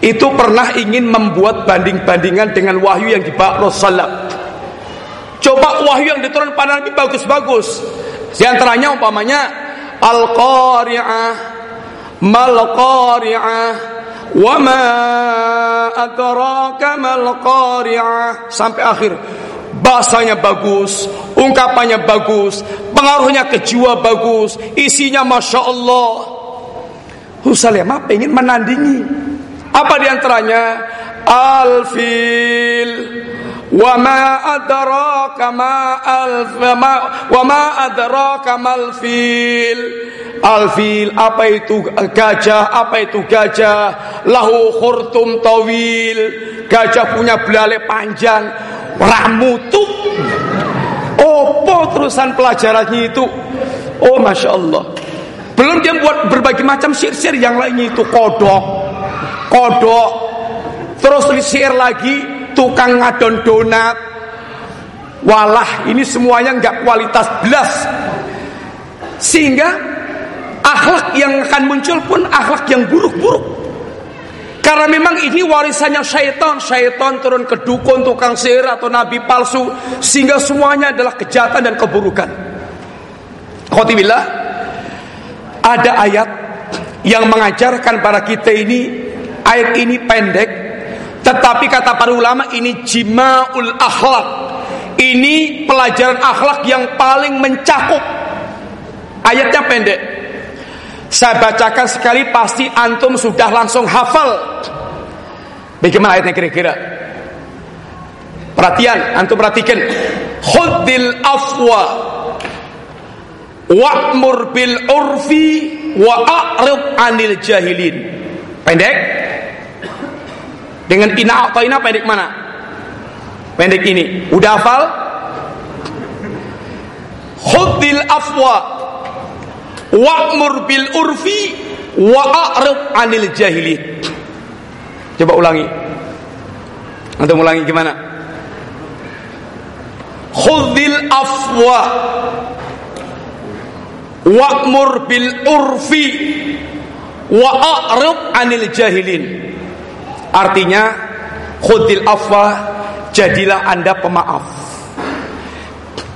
Speaker 1: itu pernah ingin membuat banding-bandingan dengan wahyu yang dibawa Rasulullah. Coba wahyu yang diturunkan pada Nabi bagus-bagus. Di antaranya umpamanya Al-Qari'ah, Mal-Qari'ah, Wa ma adraka mal qari'ah sampai akhir. Bahasanya bagus, ungkapannya bagus, pengaruhnya ke jiwa bagus, isinya masya Allah. Husalemah pengen menandingi. Apa di antaranya? Al-fil wa ma adraka ma al wa ma adraka Alfil apa itu gajah? Apa itu gajah? Lahu khurtum tawil. Gajah punya belalai panjang ramutuk opo terusan pelajarannya itu? Oh masya Allah. Belum dia buat berbagai macam sir-sir yang lainnya itu kodok kodok terus sir lagi tukang ngadon donat walah ini semuanya nggak kualitas belas sehingga akhlak yang akan muncul pun akhlak yang buruk-buruk. Karena memang ini warisannya syaitan. Syaitan turun ke dukun, tukang sihir atau nabi palsu. Sehingga semuanya adalah kejahatan dan keburukan. Khotibillah. Ada ayat yang mengajarkan para kita ini. Ayat ini pendek. Tetapi kata para ulama ini jima'ul akhlak. Ini pelajaran akhlak yang paling mencakup. Ayatnya pendek. Saya bacakan sekali pasti antum sudah langsung hafal. Bagaimana ayatnya kira-kira? Perhatian, antum perhatikan. Khuddil afwa wa'mur bil urfi wa 'anil jahilin. Pendek? Dengan ina ina pendek mana? Pendek ini. Udah hafal? Khudil afwa wa'mur bil urfi wa a'rid 'anil jahilin. Coba ulangi. Untuk ulangi gimana? Khudil afwa wa'mur bil urfi wa a'rid 'anil jahilin. Artinya khudil afwa jadilah Anda pemaaf.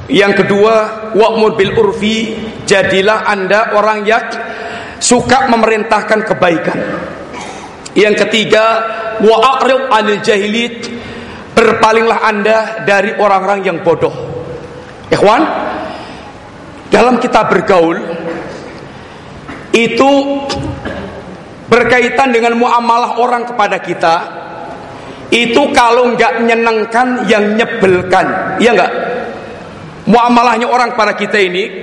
Speaker 1: Yang kedua, wa'mur bil urfi jadilah Anda orang yang suka memerintahkan kebaikan. Yang ketiga, wa a'rid 'anil jahilin berpalinglah Anda dari orang-orang yang bodoh. Ikhwan, dalam kita bergaul itu berkaitan dengan muamalah orang kepada kita itu kalau nggak menyenangkan yang nyebelkan. Iya nggak? Muamalahnya orang kepada kita ini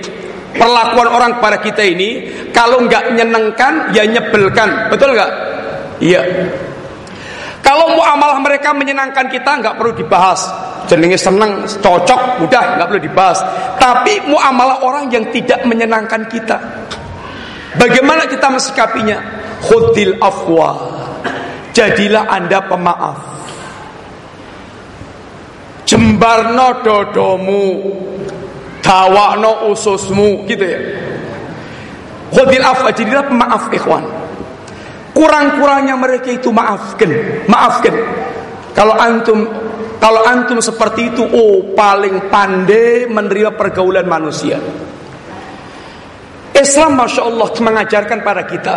Speaker 1: perlakuan orang kepada kita ini kalau nggak menyenangkan ya nyebelkan. Betul nggak? Iya. Kalau muamalah mereka menyenangkan kita nggak perlu dibahas. Jenenge seneng cocok udah nggak perlu dibahas. Tapi muamalah orang yang tidak menyenangkan kita. Bagaimana kita mensikapinya khudil afwa. Jadilah anda pemaaf. Jembarno dodomu. Tawakno ususmu. Gitu ya. Khudil afwa jadilah pemaaf ikhwan. Kurang-kurangnya mereka itu maafkan. Maafkan. Kalau antum kalau antum seperti itu, oh paling pandai menerima pergaulan manusia. Islam Masya Allah mengajarkan pada kita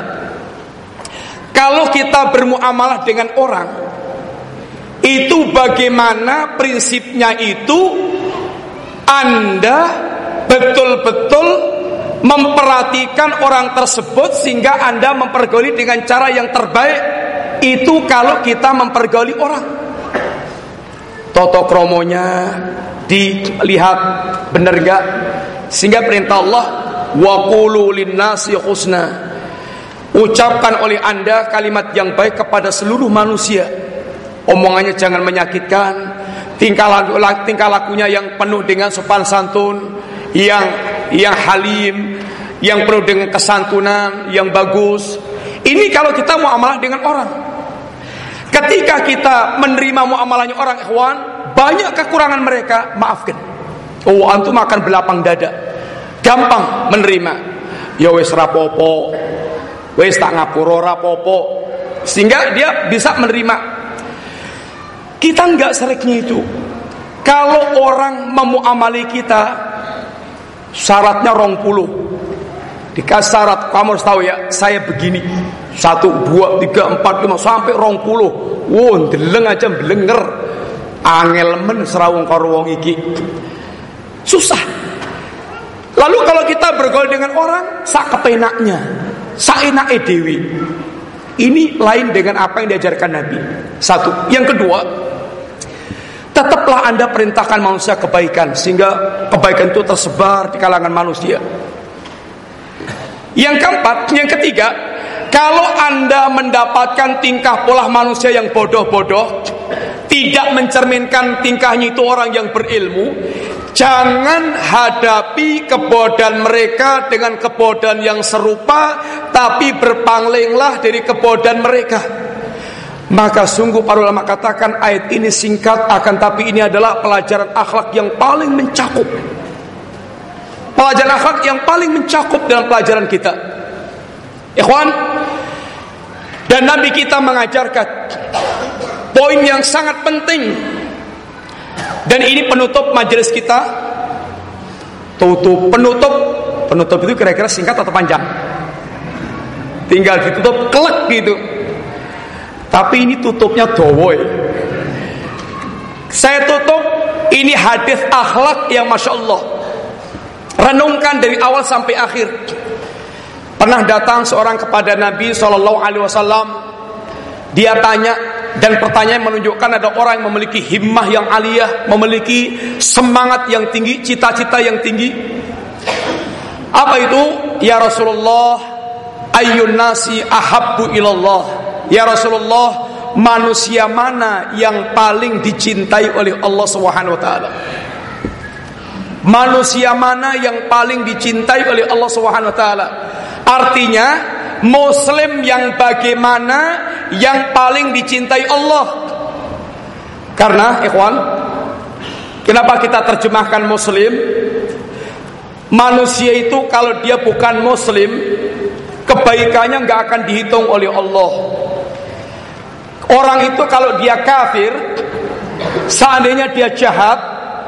Speaker 1: Kalau kita bermuamalah dengan orang Itu bagaimana prinsipnya itu? Anda betul-betul memperhatikan orang tersebut Sehingga Anda mempergauli dengan cara yang terbaik. Itu kalau kita mempergauli orang. Toto kromonya dilihat benar enggak sehingga perintah Allah wa qulu linnasi husna ucapkan oleh Anda kalimat yang baik kepada seluruh manusia omongannya jangan menyakitkan tingkah laku, tingkah lakunya yang penuh dengan sopan santun yang yang halim yang penuh dengan kesantunan yang bagus ini kalau kita mau amalah dengan orang Ketika kita menerima muamalahnya orang ikhwan, banyak kekurangan mereka, maafkan. Oh, antum akan belapang dada. Gampang menerima. Ya wis rapopo. Wis tak ngapura rapopo. Sehingga dia bisa menerima. Kita enggak seringnya itu. Kalau orang memuamali kita syaratnya rong puluh. Dikasih syarat kamu harus tahu ya saya begini. Satu dua tiga empat lima sampai rong puluh. Wow deleng aja belenger angel men serawung karo wong iki. Susah. Lalu kalau kita bergaul dengan orang sak kepenaknya sak enak dewi. Ini lain dengan apa yang diajarkan Nabi. Satu. Yang kedua tetaplah anda perintahkan manusia kebaikan sehingga kebaikan itu tersebar di kalangan manusia. Yang keempat, yang ketiga, kalau Anda mendapatkan tingkah pola manusia yang bodoh-bodoh, tidak mencerminkan tingkahnya itu orang yang berilmu, jangan hadapi kebodohan mereka dengan kebodohan yang serupa, tapi berpanglinglah dari kebodohan mereka. Maka sungguh para ulama katakan ayat ini singkat akan tapi ini adalah pelajaran akhlak yang paling mencakup Pelajaran akhlak yang paling mencakup dalam pelajaran kita. Ikhwan, dan Nabi kita mengajarkan poin yang sangat penting. Dan ini penutup majelis kita. Tutup penutup, penutup itu kira-kira singkat atau panjang? Tinggal ditutup kelek gitu. Tapi ini tutupnya dowoy. Saya tutup ini hadis akhlak yang masya Allah Renungkan dari awal sampai akhir. Pernah datang seorang kepada Nabi Shallallahu Alaihi Wasallam. Dia tanya dan pertanyaan menunjukkan ada orang yang memiliki himmah yang aliyah, memiliki semangat yang tinggi, cita-cita yang tinggi. Apa itu? Ya Rasulullah, Ayyun nasi ahabbu ilallah. Ya Rasulullah, manusia mana yang paling dicintai oleh Allah Subhanahu wa taala? Manusia mana yang paling dicintai oleh Allah Subhanahu wa taala? Artinya, muslim yang bagaimana yang paling dicintai Allah? Karena ikhwan, kenapa kita terjemahkan muslim? Manusia itu kalau dia bukan muslim, kebaikannya nggak akan dihitung oleh Allah. Orang itu kalau dia kafir, seandainya dia jahat,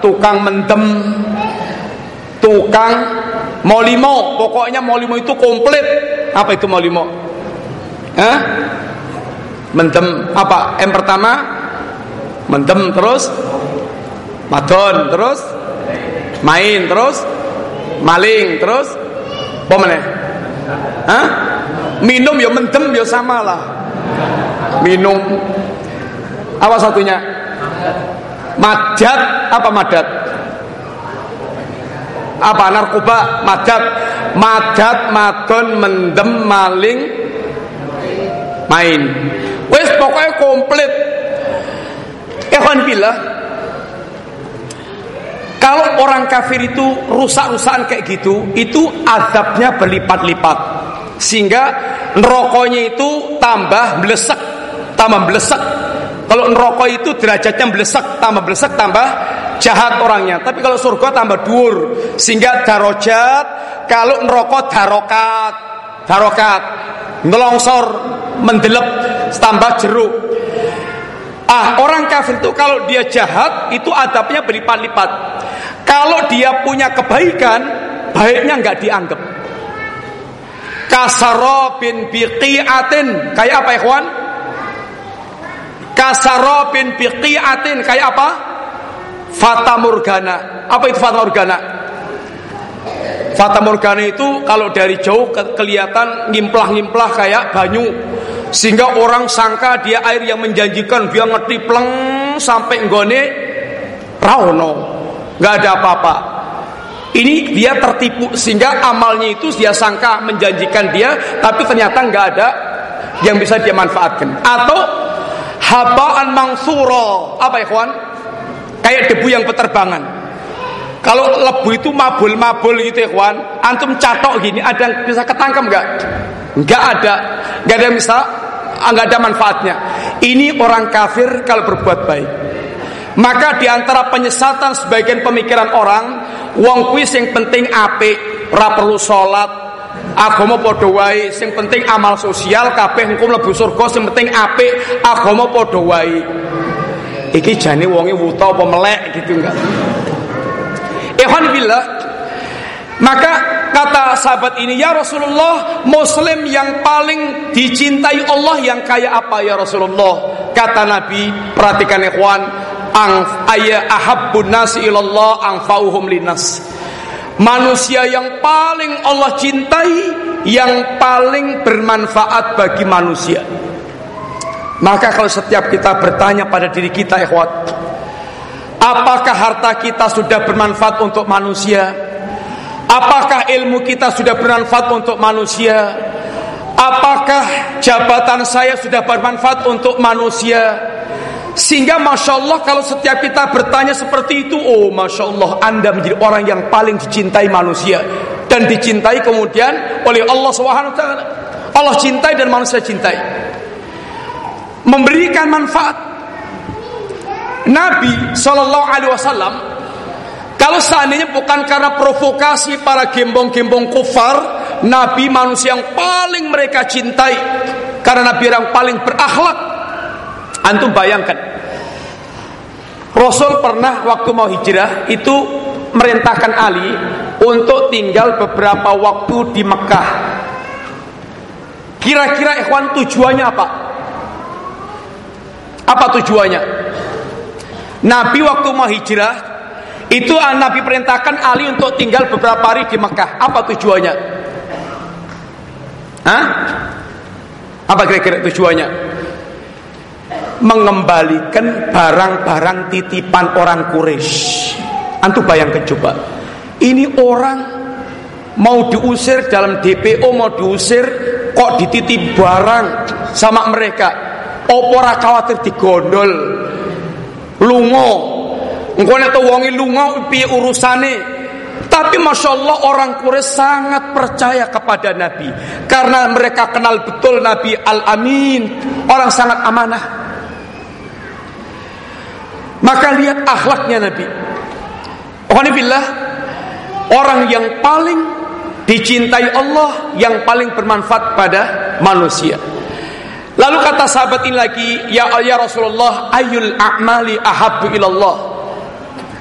Speaker 1: tukang mendem, tukang molimo, pokoknya molimo itu komplit. Apa itu molimo? Hah? Mendem apa? Yang pertama mendem terus madon terus main terus maling terus apa Hah? Minum ya mendem ya sama lah. Minum. Apa satunya? Madat apa madat? Apa narkoba? Madat. Madat, madon, mendem, maling, main. Wes pokoknya komplit. Ikhwan billah kalau orang kafir itu rusak-rusakan kayak gitu, itu azabnya berlipat-lipat. Sehingga nerokoknya itu tambah melesek, tambah melesek. Kalau nerokok itu derajatnya melesek, tambah melesek, tambah jahat orangnya. Tapi kalau surga tambah dur, sehingga darojat. Kalau nerokok darokat, darokat, ngelongsor, mendelep, tambah jeruk. Ah, orang kafir itu kalau dia jahat itu adabnya berlipat-lipat. Kalau dia punya kebaikan, baiknya nggak dianggap. Kasaro bin biqiatin kayak apa ikhwan? Kasaro bin biqiatin kayak apa? Fata Morgana. Apa itu Fata Morgana? Fata Morgana itu kalau dari jauh ke kelihatan ngimplah-ngimplah kayak banyu. Sehingga orang sangka dia air yang menjanjikan. Dia ngerti pleng sampai nggone rawono. Nggak ada apa-apa. Ini dia tertipu. Sehingga amalnya itu dia sangka menjanjikan dia tapi ternyata nggak ada yang bisa dia manfaatkan. Atau habaan mangsuro apa ya kawan kayak debu yang berterbangan kalau lebu itu mabul-mabul gitu ya kawan antum catok gini ada yang bisa ketangkep nggak? Nggak ada. Nggak ada yang bisa nggak ada manfaatnya. Ini orang kafir kalau berbuat baik. Maka di antara penyesatan sebagian pemikiran orang, wong kuis yang penting ape, ora perlu sholat, agama padha wae, sing penting amal sosial kabeh engko mlebu surga, sing penting ape, agama padha. Iki jane wonge wuta apa melek gitu enggak. Ikhwan billah maka kata sahabat ini, ya Rasulullah, Muslim yang paling dicintai Allah yang kaya apa ya Rasulullah? Kata Nabi, perhatikan ikhwan, ang ayya ahabbun nasi ilallah anfa'uhum linas. Manusia yang paling Allah cintai, yang paling bermanfaat bagi manusia. Maka kalau setiap kita bertanya pada diri kita, ikhwat, apakah harta kita sudah bermanfaat untuk manusia? Apakah ilmu kita sudah bermanfaat untuk manusia? Apakah jabatan saya sudah bermanfaat untuk manusia? Sehingga Masya Allah kalau setiap kita bertanya seperti itu Oh Masya Allah Anda menjadi orang yang paling dicintai manusia Dan dicintai kemudian oleh Allah SWT Allah cintai dan manusia cintai Memberikan manfaat Nabi Sallallahu Alaihi Wasallam kalau seandainya bukan karena provokasi para gembong-gembong kufar, Nabi manusia yang paling mereka cintai, karena Nabi yang paling berakhlak. Antum bayangkan, Rasul pernah waktu mau hijrah itu merintahkan Ali untuk tinggal beberapa waktu di Mekah. Kira-kira ikhwan tujuannya apa? Apa tujuannya? Nabi waktu mau hijrah itu Nabi perintahkan Ali untuk tinggal beberapa hari di Mekah. Apa tujuannya? Hah? Apa kira-kira tujuannya? mengembalikan barang-barang titipan orang Quraisy. Antum bayangkan coba. Ini orang mau diusir dalam DPO mau diusir kok dititip barang sama mereka opora khawatir digondol? Lungo engko nek wongi lungo piye urusane? Tapi masya Allah orang Quraisy sangat percaya kepada Nabi. Karena mereka kenal betul Nabi Al Amin orang sangat amanah. Maka lihat akhlaknya Nabi. Alhamdulillah orang yang paling dicintai Allah yang paling bermanfaat pada manusia Lalu kata sahabat ini lagi, ya ya Rasulullah, ayul a'mali ahabbu ilallah.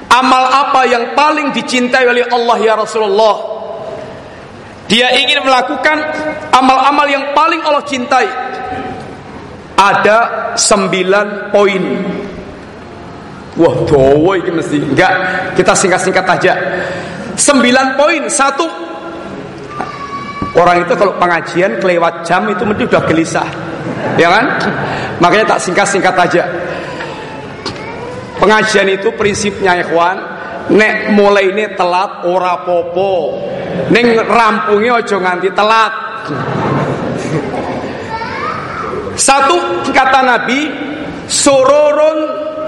Speaker 1: Amal apa yang paling dicintai oleh Allah ya Rasulullah? Dia ingin melakukan amal-amal yang paling Allah cintai. Ada sembilan poin. Wah, dowo ini mesti. Enggak, kita singkat-singkat aja. Sembilan poin. Satu, orang itu kalau pengajian kelewat jam itu mesti udah gelisah ya kan? Makanya tak singkat-singkat aja. Pengajian itu prinsipnya ikhwan, nek mulai ini telat ora popo. Neng rampungnya ojo nganti telat. Satu kata Nabi, sururun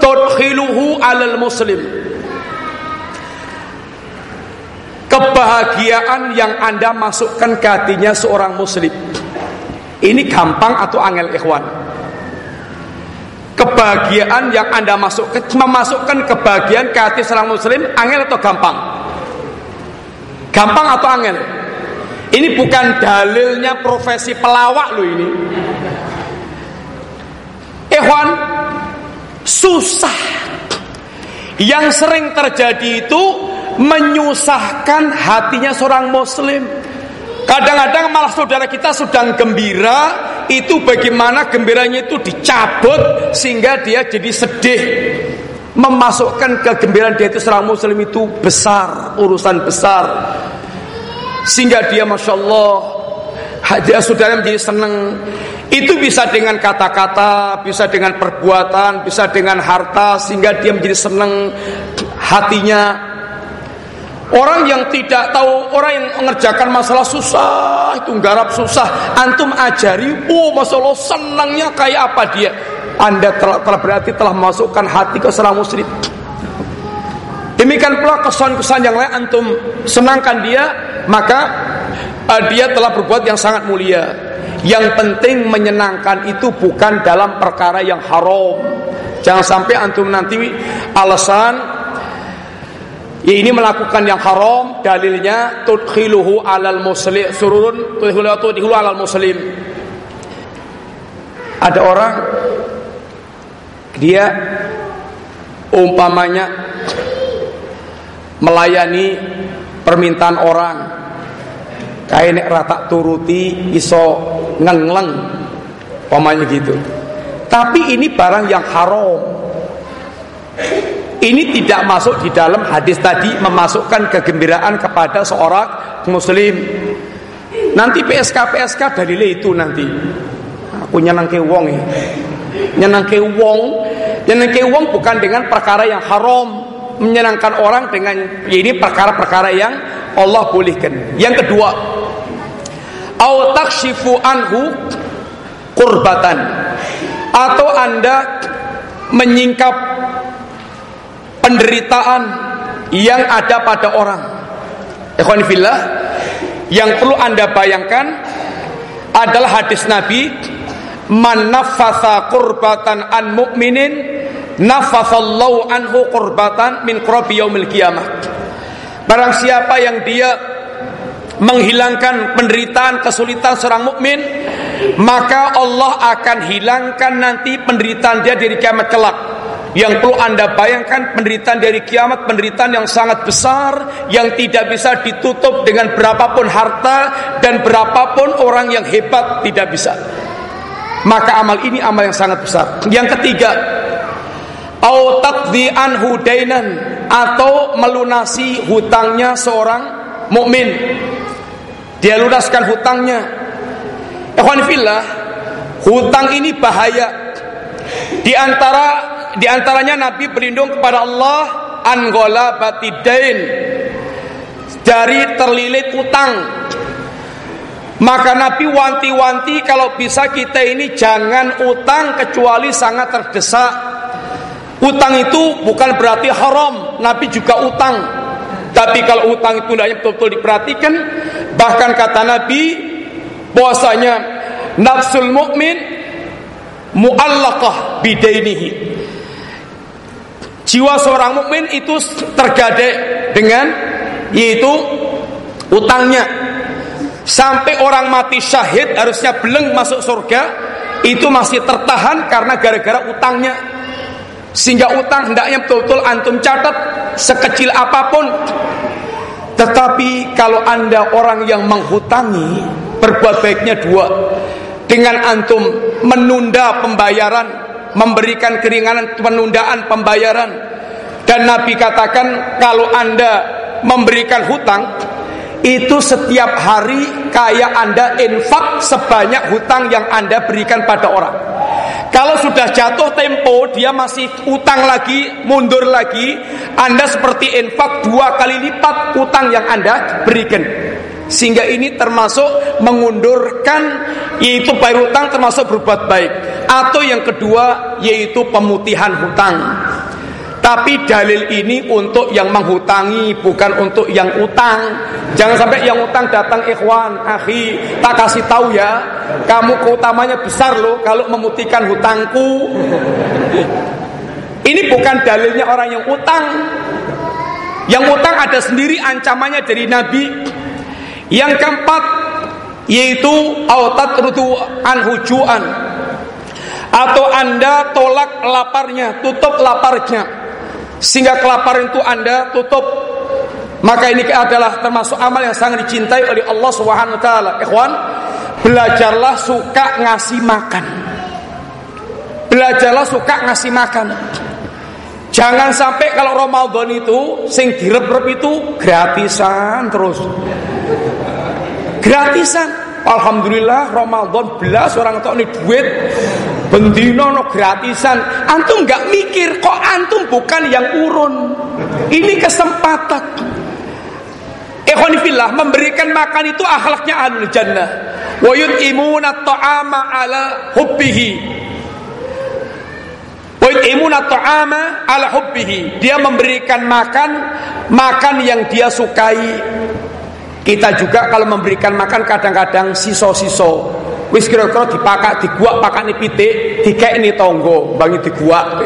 Speaker 1: tudkhiluhu alal muslim. Kebahagiaan yang Anda masukkan ke hatinya seorang muslim. Ini gampang atau angel ikhwan? Kebahagiaan yang Anda masukkan memasukkan kebahagiaan ke hati seorang muslim angel atau gampang? Gampang atau angel? Ini bukan dalilnya profesi pelawak lo ini. Ikhwan, susah. Yang sering terjadi itu menyusahkan hatinya seorang muslim. Kadang-kadang malah saudara kita sedang gembira, itu bagaimana gembiranya itu dicabut sehingga dia jadi sedih. Memasukkan kegembiraan dia itu seorang muslim itu besar, urusan besar. Sehingga dia Masya Allah, dia saudara menjadi senang. Itu bisa dengan kata-kata, bisa dengan perbuatan, bisa dengan harta, sehingga dia menjadi senang hatinya Orang yang tidak tahu, orang yang mengerjakan masalah susah, itu garap susah. Antum ajari, oh masalah senangnya kayak apa dia. Anda telah, telah berarti telah masukkan hati ke seorang muslim. Demikian pula kesan-kesan yang lain antum senangkan dia, maka uh, dia telah berbuat yang sangat mulia. Yang penting menyenangkan itu bukan dalam perkara yang haram. Jangan sampai antum nanti alasan Ya ini melakukan yang haram dalilnya tudkhiluhu alal muslim sururun tudkhiluhu alal muslim. Ada orang dia umpamanya melayani permintaan orang kayak nek rata turuti iso ngengleng umpamanya gitu. Tapi ini barang yang haram. Ini tidak masuk di dalam hadis tadi memasukkan kegembiraan kepada seorang muslim. Nanti PSK PSK dalile itu nanti. Aku nyenangke wong ya. Nyenangke wong, nyenangke wong bukan dengan perkara yang haram. Menyenangkan orang dengan ini perkara-perkara yang Allah bolehkan. Yang kedua, au takshifu anhu kurbatan atau Anda menyingkap penderitaan yang ada pada orang. Ikhwan fillah, yang perlu Anda bayangkan adalah hadis Nabi, "Man naffasa qurbatan an mu'minin, naffasallahu anhu qurbatan min qurbi yaumil qiyamah." Barang siapa yang dia menghilangkan penderitaan kesulitan seorang mukmin, maka Allah akan hilangkan nanti penderitaan dia dari kiamat kelak. Yang perlu anda bayangkan penderitaan dari kiamat Penderitaan yang sangat besar Yang tidak bisa ditutup dengan berapapun harta Dan berapapun orang yang hebat Tidak bisa. Maka amal ini amal yang sangat besar. Yang ketiga anhu dainan Atau melunasi hutangnya seorang mukmin. Dia lunaskan hutangnya. Ikhwan Hutang ini bahaya. Di antara di antaranya Nabi berlindung kepada Allah angola batidain dari terlilit utang. Maka Nabi wanti-wanti kalau bisa kita ini jangan utang kecuali sangat terdesak. Utang itu bukan berarti haram, Nabi juga utang. Tapi kalau utang itu tidak betul-betul diperhatikan, bahkan kata Nabi bahwasanya nafsul mukmin muallaqah bidainihi. Jiwa seorang mukmin itu tergadai dengan yaitu utangnya. Sampai orang mati syahid harusnya beleng masuk surga itu masih tertahan karena gara-gara utangnya. Sehingga utang hendaknya betul-betul antum catat sekecil apa pun. Tetapi kalau Anda orang yang menghutangi, berbuat baiknya dua. Dengan antum menunda pembayaran, memberikan keringanan penundaan pembayaran. Dan Nabi katakan kalau Anda memberikan hutang itu setiap hari kayak Anda infak sebanyak hutang yang Anda berikan pada orang. Kalau sudah jatuh tempo, dia masih utang lagi, mundur lagi, Anda seperti infak dua kali lipat hutang yang Anda berikan. Sehingga ini termasuk mengundurkan yaitu bayar hutang termasuk berbuat baik. Atau yang kedua yaitu pemutihan hutang. Tapi dalil ini untuk yang menghutangi bukan untuk yang utang. Jangan sampai yang utang datang ikhwan, akhi, tak kasih tahu ya. Kamu keutamanya besar loh kalau memutihkan hutangku. Ini bukan dalilnya orang yang utang. Yang utang ada sendiri ancamannya dari Nabi. Yang keempat yaitu autat rutu anhujuan atau anda tolak laparnya, tutup laparnya. Sehingga kelaparan itu Anda tutup. Maka ini adalah termasuk amal yang sangat dicintai oleh Allah Subhanahu wa taala. Ikhwan, belajarlah suka ngasih makan. Belajarlah suka ngasih makan. Jangan sampai kalau Ramadan itu sing direp-rep itu gratisan terus. Gratisan. Alhamdulillah Ramadan belas orang tok nih duit bendino no gratisan. Antum nggak mikir kok antum bukan yang urun. Ini kesempatan. Ikhwanifillah memberikan makan itu akhlaknya ahlul jannah. Wa yut'imuna ta'ama ala hubbihi. Wa yut'imuna ta'ama ala hubbihi. Dia memberikan makan makan yang dia sukai kita juga kalau memberikan makan kadang-kadang siso-siso. Wis kira-kira dipakai diguak pakane pitik, ini tonggo, bangi diguak.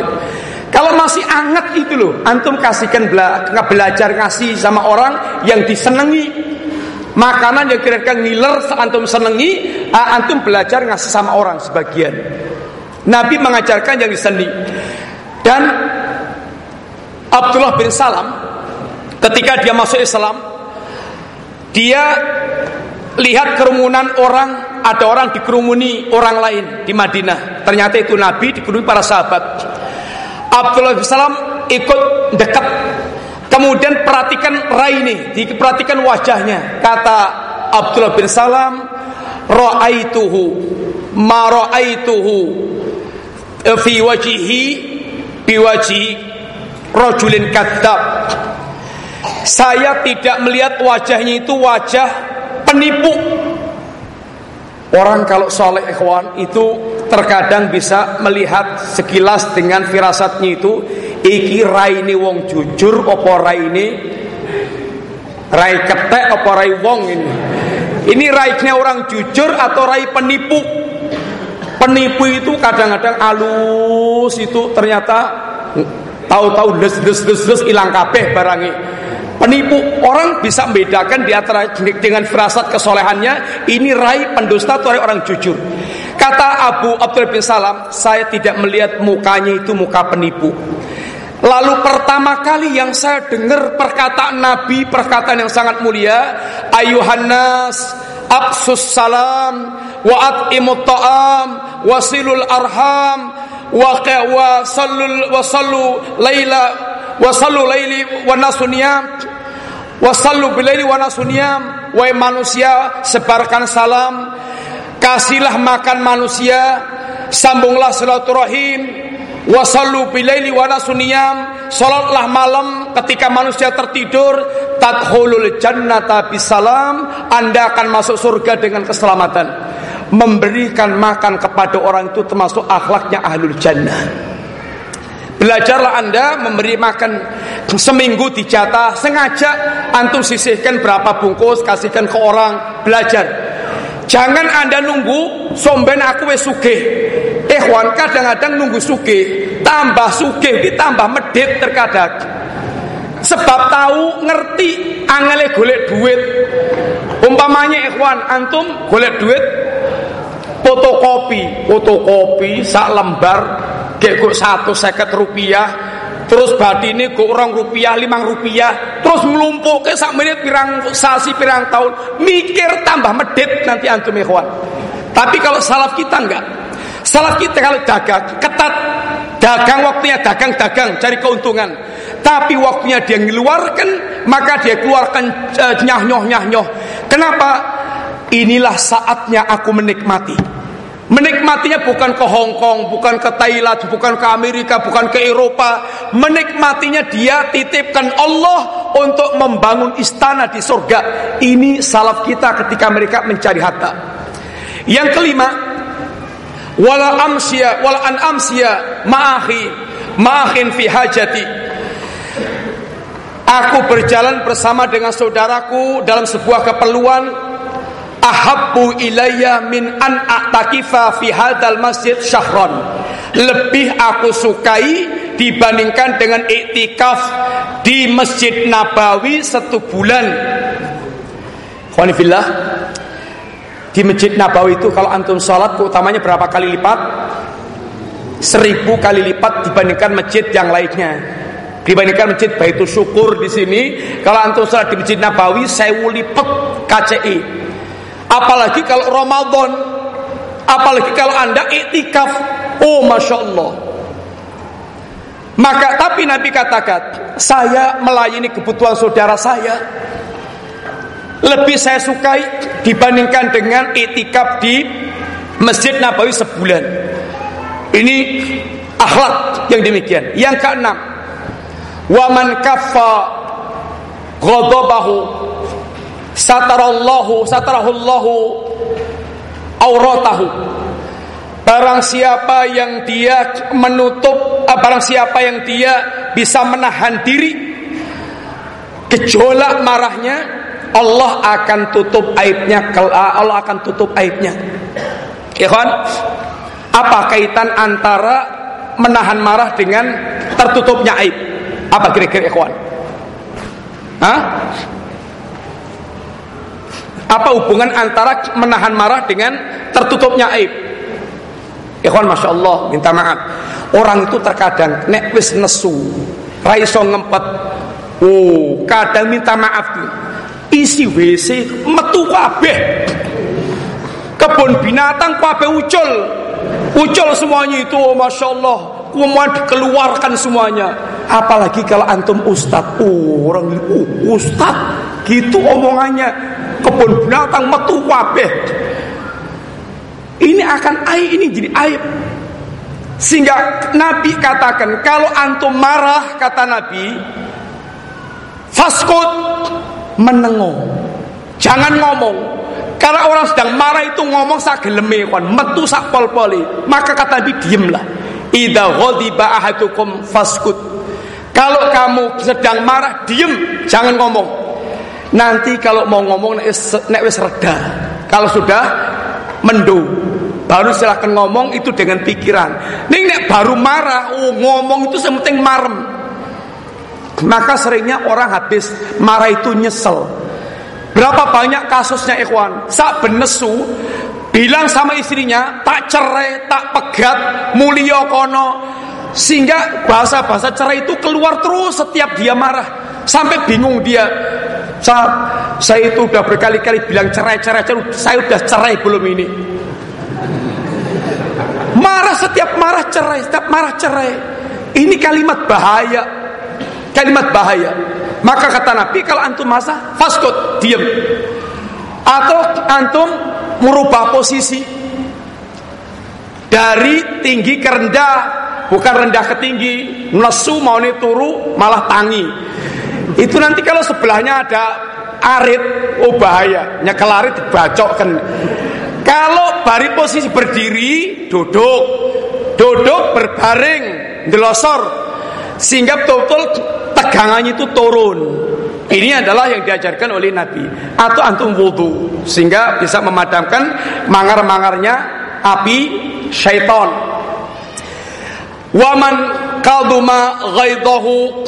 Speaker 1: Kalau masih anget itu loh, antum kasihkan bela belajar ngasih sama orang yang disenangi. Makanan yang kira-kira ngiler antum senengi, antum belajar ngasih sama orang sebagian. Nabi mengajarkan yang disenangi. Dan Abdullah bin Salam ketika dia masuk Islam dia lihat kerumunan orang, ada orang dikerumuni orang lain di Madinah. Ternyata itu Nabi dikerumuni para sahabat. Abdullah bin Salam ikut dekat. Kemudian perhatikan Raini, diperhatikan wajahnya. Kata Abdullah bin Salam, ra'aituhu ma ra'aituhu fi wajihi bi wajhi rajulin kadzab saya tidak melihat wajahnya itu wajah penipu. Orang kalau soleh ikhwan itu terkadang bisa melihat sekilas dengan firasatnya itu iki rai ini wong jujur apa rai ini rai ketek apa rai wong ini? Ini raiknya orang jujur atau rai penipu? Penipu itu kadang-kadang alus itu ternyata tahu-tahu des des des des hilang kabeh barangnya Penipu orang bisa membedakan di antara dengan firasat kesolehannya ini rai pendusta atau orang jujur. Kata Abu Abdul bin Salam, saya tidak melihat mukanya itu muka penipu. Lalu pertama kali yang saya dengar perkataan Nabi, perkataan yang sangat mulia, ayuhannas absus salam wa at'imut ta'am wasilul arham wa wa sallu laila wa sallu laili wa nasuniyam Wasallu bilaili wa nasuniyam Wahai manusia sebarkan salam. Kasihlah makan manusia. Sambunglah silaturahim. Wasallu bilaili wa nasuniyam Salatlah malam ketika manusia tertidur. Tadkhulul jannata bisalam. Anda akan masuk surga dengan keselamatan. Memberikan makan kepada orang itu termasuk akhlaknya ahlul jannah Belajarlah Anda memberi makan seminggu dijatah sengaja antum sisihkan berapa bungkus kasihkan ke orang belajar. Jangan Anda nunggu somben aku wes suge. Ikhwan kadang-kadang nunggu suge, tambah suge ditambah medit terkadang. Sebab tahu ngerti angele golek duit. Umpamanya ikhwan antum golek duit fotokopi, fotokopi sak lembar Gek kok satu seket rupiah Terus ini kok rupiah, limang rupiah Terus melumpuk ke sak menit pirang sasi pirang tahun Mikir tambah medit nanti antum ikhwan Tapi kalau salaf kita enggak. Salaf kita kalau dagang ketat. Dagang waktunya dagang-dagang cari keuntungan. Tapi waktunya dia ngeluarkan Maka dia keluarkan uh, nyah-nyoh-nyah-nyoh. Kenapa? Inilah saatnya aku menikmati Menikmatinya bukan ke Hong Kong, bukan ke Thailand, bukan ke Amerika, bukan ke Eropa. Menikmatinya dia titipkan Allah untuk membangun istana di surga. Ini salaf kita ketika mereka mencari harta. Yang kelima, wala amsya wala an amsya ma'ahi ma'ahin fi hajati. Aku berjalan bersama dengan saudaraku dalam sebuah keperluan ahabbu ilayya min an a'takifa fi hadal masjid syahron lebih aku sukai dibandingkan dengan iktikaf di Masjid Nabawi satu bulan. Khwanifillah di Masjid Nabawi itu kalau antum sholat utamanya berapa kali lipat? Seribu kali lipat dibandingkan masjid yang lainnya. Dibandingkan masjid Baitul Syukur di sini kalau antum sholat di Masjid Nabawi saya lipat KCI Apalagi kalau Ramadan, apalagi kalau Anda iktikaf. Oh, Masya Allah. Maka tapi Nabi katakan, saya melayani kebutuhan saudara saya. Lebih saya sukai dibandingkan dengan itikaf di Masjid Nabawi sebulan. Ini akhlak yang demikian. Yang keenam, waman kaffa ghadabahu satarallahu satarahullahu auratahu. Barang siapa yang dia menutup eh, barang siapa yang dia bisa menahan diri gejolak marahnya Allah akan tutup aibnya eh, Allah akan tutup aibnya. Ya kan apa kaitan antara menahan marah dengan tertutupnya aib? Apa kira-kira ikhwan? Hah? Apa hubungan antara menahan marah dengan tertutupnya aib? Ikhwan Masya Allah minta maaf. Orang itu terkadang Nek wis nesu Raiso ngempet. Oh kadang minta maaf Isi WC metu kabeh. Kebun binatang kabeh ucul. Ucul semuanya itu oh, Masya Allah Kemudian dikeluarkan semuanya. Apalagi kalau antum ustad. Oh, Orang oh, ustad. Gitu omongannya kebun binatang metu kabeh. Ini akan aib ini jadi aib. Sehingga Nabi katakan kalau antum marah kata Nabi faskut menengok. Jangan ngomong. Karena orang sedang marah itu ngomong sak geleme kon, metu sak pol-poli. Maka kata Nabi diamlah. Idza ghadiba ahadukum faskut. Kalau kamu sedang marah, diem, jangan ngomong. Nanti kalau mau ngomong nek wis reda. Kalau sudah mendu, baru silahkan ngomong itu dengan pikiran. Ning nek baru marah, oh ngomong itu sementing marem. Maka seringnya orang habis marah itu nyesel. Berapa banyak kasusnya ikhwan? Sak benesu bilang sama istrinya tak cerai, tak pegat, mulia kono. Sehingga bahasa-bahasa cerai itu keluar terus setiap dia marah. Sampai bingung dia saya, saya itu udah berkali-kali bilang cerai-cerai, saya udah cerai belum ini. Marah setiap marah cerai, setiap marah cerai. Ini kalimat bahaya. Kalimat bahaya. Maka kata Nabi kalau antum masa faskut, diam. Atau antum merubah posisi dari tinggi ke rendah, bukan rendah ke tinggi. Nesu mau turu malah tangi Itu nanti kalau sebelahnya ada arit, oh bahaya. Nyekel arit dibacokkan. Kalau bari posisi berdiri, duduk. Duduk berbaring, delosor. Sehingga betul-betul tegangannya itu turun. Ini adalah yang diajarkan oleh Nabi. Atau antum wudhu. Sehingga bisa memadamkan mangar-mangarnya api syaitan. Waman kaduma ghaidahu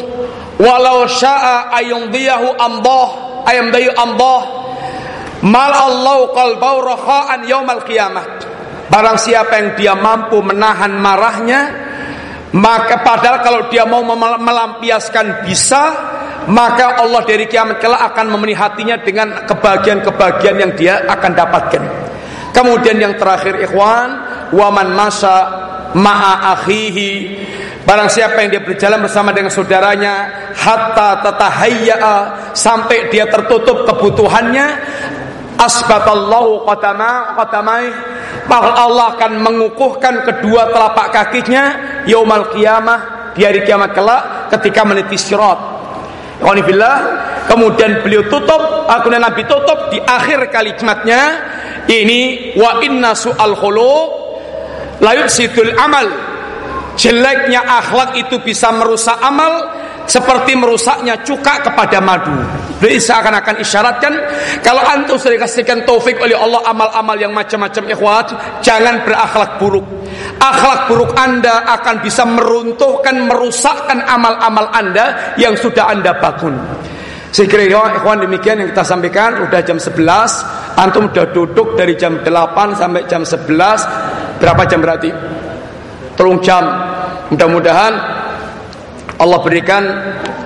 Speaker 1: walau sya'a ayumdiyahu amdah ayumdiyahu amdah mal Allah qalbau raha'an yaumal qiyamah barang siapa yang dia mampu menahan marahnya maka padahal kalau dia mau melampiaskan bisa maka Allah dari kiamat kelak akan memenuhi hatinya dengan kebahagiaan-kebahagiaan yang dia akan dapatkan. Kemudian yang terakhir ikhwan, waman masa ma'a akhihi. Barang siapa yang dia berjalan bersama dengan saudaranya hatta tatahayya'a sampai dia tertutup kebutuhannya asbatallahu qatama qatamai maka Allah akan mengukuhkan kedua telapak kakinya yaumal qiyamah di hari kiamat kelak ketika meniti sirat. Alhamdulillah kemudian beliau tutup kemudian Nabi tutup di akhir kalimatnya ini wa inna su'al khuluq la yufsidul amal Jeleknya akhlak itu bisa merusak amal seperti merusaknya cuka kepada madu. Beliau seakan-akan isyaratkan kalau antum sudah dikasihkan taufik oleh Allah amal-amal yang macam-macam ikhwat, jangan berakhlak buruk. Akhlak buruk Anda akan bisa meruntuhkan, merusakkan amal-amal Anda yang sudah Anda bangun. Saya kira ya, ikhwan demikian yang kita sampaikan. Udah jam 11 Antum udah duduk dari jam 8 sampai jam 11 Berapa jam berarti? Terung jam. Mudah-mudahan Allah berikan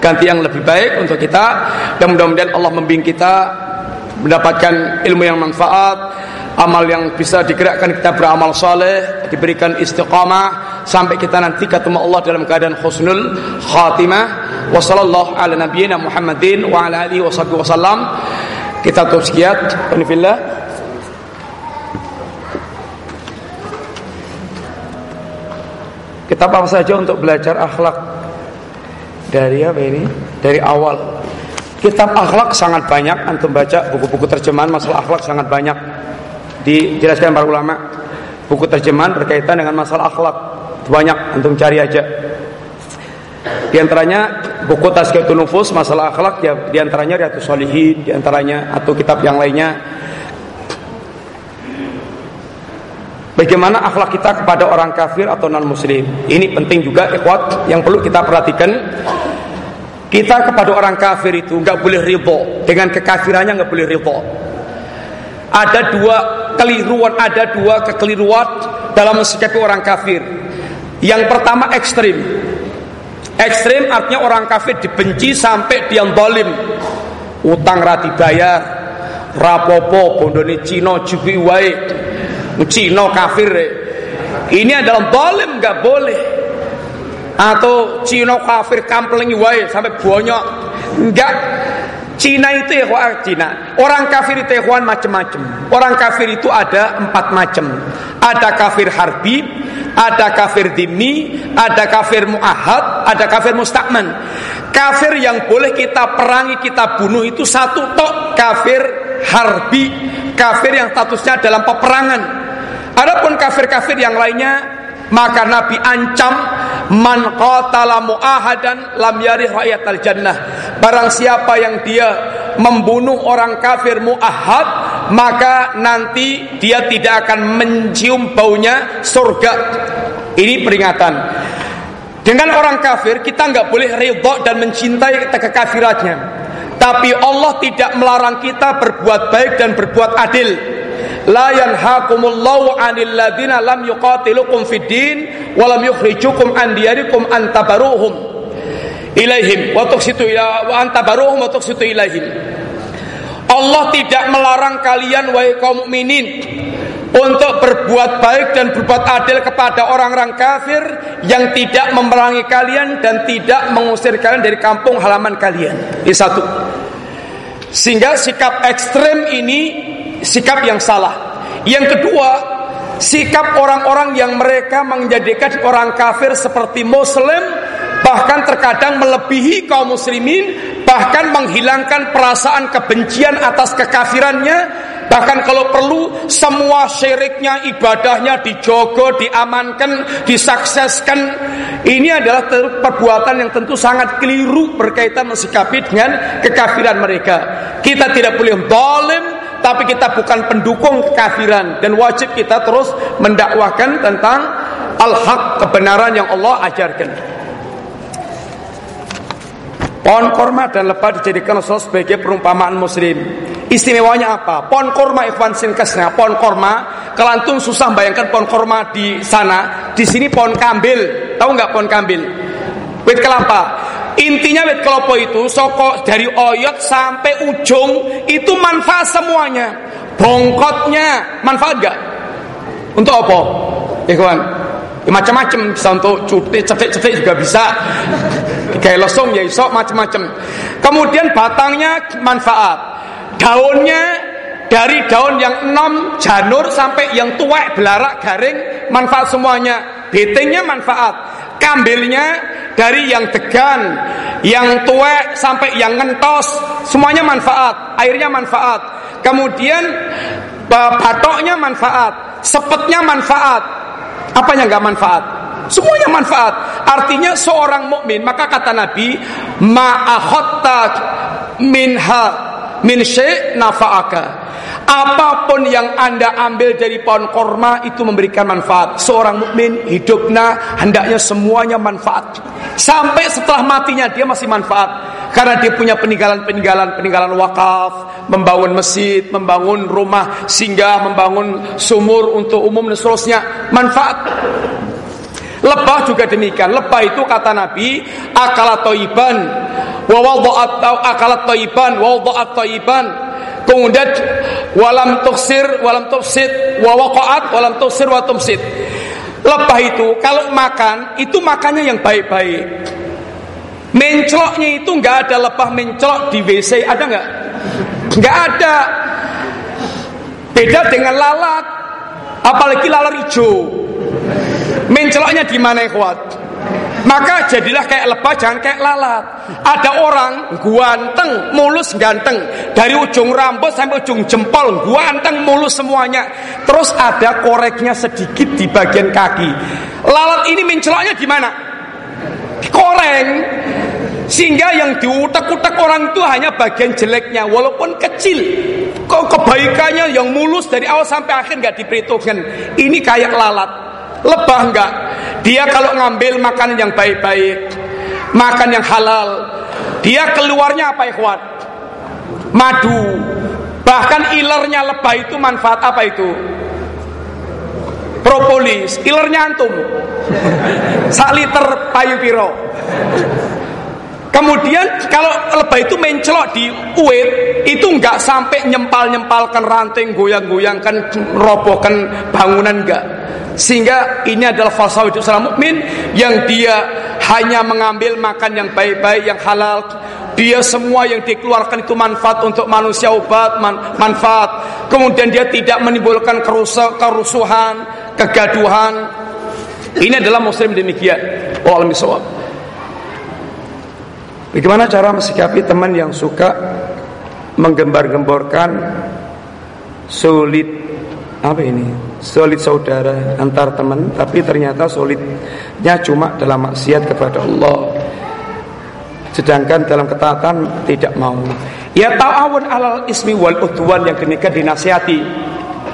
Speaker 1: ganti yang lebih baik untuk kita. Dan mudah-mudahan Allah membimbing kita mendapatkan ilmu yang manfaat, amal yang bisa digerakkan kita beramal saleh, diberikan istiqamah sampai kita nanti ketemu Allah dalam keadaan husnul khatimah. Wassallallahu ala nabiyyina Muhammadin wa ala alihi wasallam. Kita tutup sekian. Bismillah. Kitab apa saja untuk belajar akhlak dari apa ini? Dari awal. Kitab akhlak sangat banyak. Antum baca buku-buku terjemahan masalah akhlak sangat banyak. Dijelaskan para ulama. Buku terjemahan berkaitan dengan masalah akhlak banyak. Antum cari aja. Di antaranya buku Tazkiyatun Nufus masalah akhlak ya di antaranya Riyadhus Shalihin, di antaranya atau kitab yang lainnya Bagaimana akhlak kita kepada orang kafir atau non muslim? Ini penting juga ikhwat yang perlu kita perhatikan. Kita kepada orang kafir itu nggak boleh ridho dengan kekafirannya nggak boleh ridho. Ada dua keliruan, ada dua kekeliruan dalam mensikapi orang kafir. Yang pertama ekstrim. Ekstrim artinya orang kafir dibenci sampai dia dolim. Utang rati bayar, rapopo, bondone Cino, jubi wae, Cina kafir ini adalah zalim nggak boleh atau Cina kafir kamplengi wae sampai bonyok enggak Cina itu ya Cina. Orang kafir itu ya macam-macam orang kafir itu ada empat macam ada kafir harbi ada kafir dimi ada kafir muahad ada kafir mustakman kafir yang boleh kita perangi kita bunuh itu satu tok kafir harbi. Kafir yang statusnya dalam peperangan. Adapun kafir-kafir yang lainnya maka Nabi ancam man qatala muahadan lam yarih al jannah. Barang siapa yang dia membunuh orang kafir muahad maka nanti dia tidak akan mencium baunya surga. Ini peringatan. Dengan orang kafir kita nggak boleh ridho dan mencintai kekafirannya. Tapi Allah tidak melarang kita berbuat baik dan berbuat adil la yanhaakumullahu 'anil ladzina lam yuqatilukum fid din wa lam yukhrijukum an ilaihim wa tuqsitu ila wa an tabaruhum wa tuqsitu ilaihim Allah tidak melarang kalian wahai kaum mukminin untuk berbuat baik dan berbuat adil kepada orang-orang kafir yang tidak memerangi kalian dan tidak mengusir kalian dari kampung halaman kalian. Ini satu. Sehingga sikap ekstrem ini sikap yang salah. Yang kedua, sikap orang-orang yang mereka menjadikan orang kafir seperti muslim bahkan terkadang melebihi kaum muslimin, bahkan menghilangkan perasaan kebencian atas kekafirannya, bahkan kalau perlu semua syiriknya, ibadahnya dijogo, diamankan, disukseskan. Ini adalah perbuatan yang tentu sangat keliru berkaitan mensikapi dengan kekafiran mereka. Kita tidak boleh dolim, tapi kita bukan pendukung kekafiran dan wajib kita terus mendakwahkan tentang al-haq kebenaran yang Allah ajarkan. Pohon korma dan lebah dijadikan Rasul sebagai perumpamaan muslim. Istimewanya apa? Pohon korma ikhwan sinkesnya, pohon korma. Kelantung susah bayangkan pohon korma di sana. Di sini pohon kambil. Tahu nggak pohon kambil? Wit kelapa. Intinya wit kelapa itu soko dari oyot sampai ujung itu manfaat semuanya. Bongkotnya manfaat nggak? Untuk apa? Ikhwan, ya, macam-macam bisa untuk cuti cetek-cetek juga bisa kayak lesung ya iso macam-macam kemudian batangnya manfaat. Daunnya dari daun yang enam janur sampai yang tua belarak garing manfaat semuanya. Betingnya manfaat. Kambilnya dari yang degan yang tua sampai yang ngentos semuanya manfaat. Airnya manfaat. Kemudian batoknya manfaat. Sepetnya manfaat. Apa yang nggak manfaat? Semuanya manfaat. Artinya seorang mukmin maka kata Nabi, ma'ahotta minha min syai' nafa'aka. Apa pun yang anda ambil dari pohon korma itu memberikan manfaat. Seorang mukmin hidupnya hendaknya semuanya manfaat. Sampai setelah matinya dia masih manfaat. Karena dia punya peninggalan-peninggalan peninggalan wakaf, membangun masjid, membangun rumah singgah, membangun sumur untuk umum dan seterusnya. Manfaat. Lebah juga demikian. Lebah itu kata Nabi, akalat toiban, wa akalat toiban, wa toiban. Kemudian walam tuksir, walam tufsid, wa waqa'at, walam tuksir, wa tumsid. Lebah itu kalau makan itu makannya yang baik-baik. Mencloknya itu nggak ada lebah menclok di WC, ada nggak? Nggak ada. Beda dengan lalat, apalagi lalat hijau. Mencloknya di mana kuat? Maka jadilah kayak lebah jangan kayak lalat. Ada orang ganteng, mulus ganteng. Dari ujung rambut sampai ujung jempol ganteng mulus semuanya. Terus ada koreknya sedikit di bagian kaki. Lalat ini menceloknya di mana? Koreng. Sehingga yang diutak-utak orang itu hanya bagian jeleknya walaupun kecil. Kok kebaikannya yang mulus dari awal sampai akhir nggak diperhitungkan. Ini kayak lalat. Lebah enggak. Dia kalau ngambil makanan yang baik-baik, makan yang halal, dia keluarnya apa ikhwan? Madu. Bahkan ilernya lebah itu manfaat apa itu? Propolis, ilernya antum. Sak liter payu piro. Kemudian kalau lebah itu mencelok di uit itu nggak sampai nyempal-nyempalkan ranting, goyang-goyangkan, robohkan bangunan enggak. Sehingga ini adalah falsafah hidup seorang mukmin yang dia hanya mengambil makan yang baik-baik, yang halal. Dia semua yang dikeluarkan itu manfaat untuk manusia obat, man, manfaat. Kemudian dia tidak menimbulkan kerusuhan, kegaduhan. Ini adalah muslim demikian. Waalaikumsalam. Bagaimana cara mensikapi teman yang suka menggembar-gemborkan solid apa ini? Solid saudara antar teman, tapi ternyata solidnya cuma dalam maksiat kepada Allah. Sedangkan dalam ketaatan tidak mau. Ya ta'awun alal ismi wal udwan yang demikian dinasihati.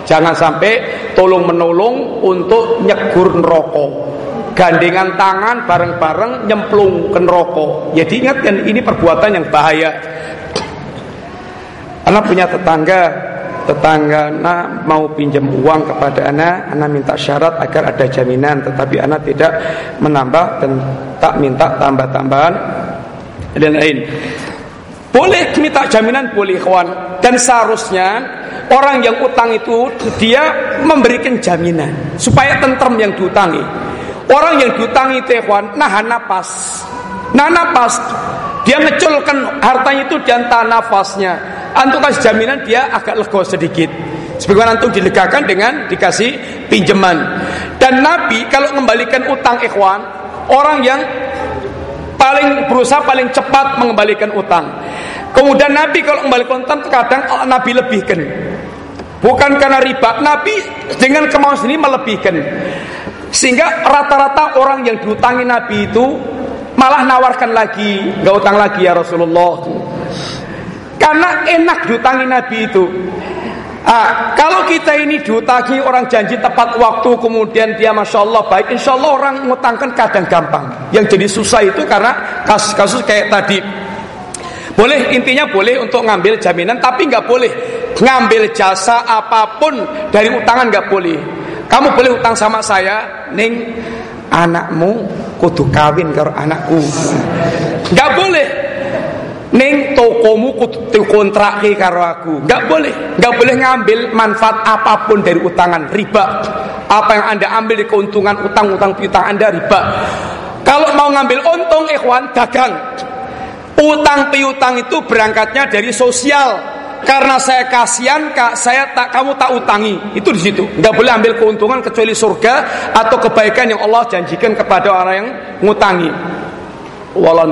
Speaker 1: Jangan sampai tolong menolong untuk nyegur neraka gandengan tangan bareng-bareng nyemplung ke neraka. Ya diingatkan ini perbuatan yang bahaya. Anak punya tetangga, tetangga anak mau pinjam uang kepada anak, anak minta syarat agar ada jaminan, tetapi anak tidak menambah dan tak minta tambah-tambahan dan lain. Boleh minta jaminan boleh kawan dan seharusnya orang yang utang itu dia memberikan jaminan supaya tentrem yang diutangi. Orang yang diutangi tehwan nahan napas. Nah napas dia ngeculkan hartanya itu di antara nafasnya. Antum kasih jaminan dia agak lego sedikit. Sebagaimana antum dilegakan dengan dikasih pinjaman. Dan Nabi kalau mengembalikan utang ikhwan, orang yang paling berusaha paling cepat mengembalikan utang. Kemudian Nabi kalau mengembalikan utang kadang oh, Nabi lebihkan. Bukan karena riba, Nabi dengan kemauan sendiri melebihkan. Sehingga rata-rata orang yang diutangi Nabi itu malah nawarkan lagi, nggak utang lagi ya Rasulullah. Karena enak diutangi Nabi itu. Ah, kalau kita ini diutangi orang janji tepat waktu kemudian dia masya Allah baik, insya Allah orang ngutangkan kadang gampang. Yang jadi susah itu karena kasus-kasus kayak tadi. Boleh intinya boleh untuk ngambil jaminan, tapi nggak boleh ngambil jasa apa pun dari utangan nggak boleh. Kamu boleh utang sama saya, neng anakmu kudu kawin karo anakku. Nggak boleh Neng tokomu kudu kontraki karo aku. Enggak boleh. Enggak boleh ngambil manfaat apa pun dari utangan riba. Apa yang Anda ambil di keuntungan utang-utang piutang Anda riba. Kalau mau ngambil untung ikhwan dagang. Utang piutang itu berangkatnya dari sosial. Karena saya kasihan, kak, saya tak kamu tak utangi. Itu di situ. Enggak boleh ambil keuntungan kecuali surga atau kebaikan yang Allah janjikan kepada orang yang ngutangi. Walan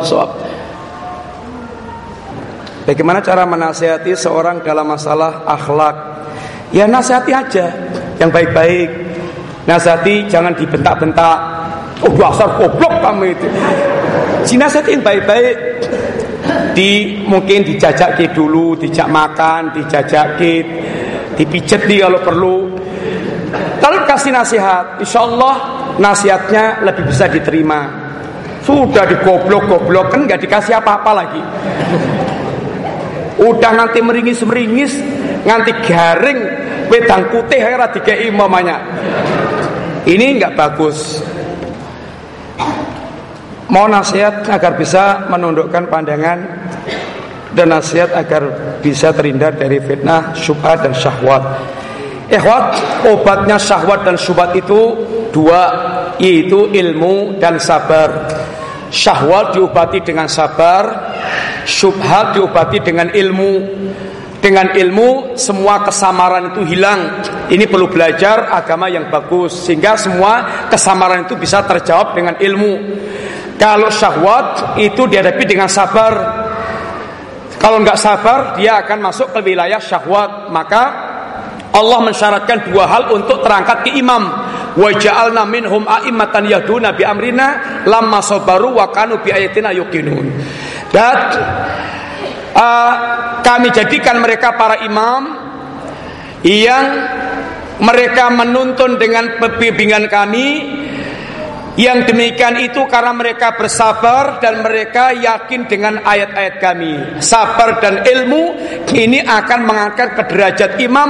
Speaker 1: Bagaimana cara menasihati seorang dalam masalah akhlak? Ya nasihati aja yang baik-baik. Nasihati jangan dibentak-bentak. Oh dasar goblok kamu itu. Dinasihati yang baik-baik. Di mungkin dijajaki dulu, dijak makan, dijajaki, dipijet nih kalau perlu. Kalau kasih nasihat, insya Allah nasihatnya lebih bisa diterima. Sudah digoblok-goblok kan nggak dikasih apa-apa lagi. Udah nanti meringis-meringis nganti garing wedang putih ora dikei mamanya. Ini enggak bagus. Mau nasihat agar bisa menundukkan pandangan dan nasihat agar bisa terhindar dari fitnah, syubhat dan syahwat. Ikhwat, obatnya syahwat dan syubhat itu dua, yaitu ilmu dan sabar. Syahwat diobati dengan sabar, Syubhat diobati dengan ilmu. Dengan ilmu semua kesamaran itu hilang. Ini perlu belajar agama yang bagus sehingga semua kesamaran itu bisa terjawab dengan ilmu. Kalau syahwat itu dihadapi dengan sabar. Kalau nggak sabar dia akan masuk ke wilayah syahwat. Maka Allah mensyaratkan dua hal untuk terangkat ke imam. Wa minhum a'immatan yahduna bi amrina wa kanu ayatina yuqinun. Dan uh, kami jadikan mereka para imam yang mereka menuntun dengan pembimbingan kami yang demikian itu karena mereka bersabar dan mereka yakin dengan ayat-ayat kami. Sabar dan ilmu ini akan mengangkat ke derajat imam.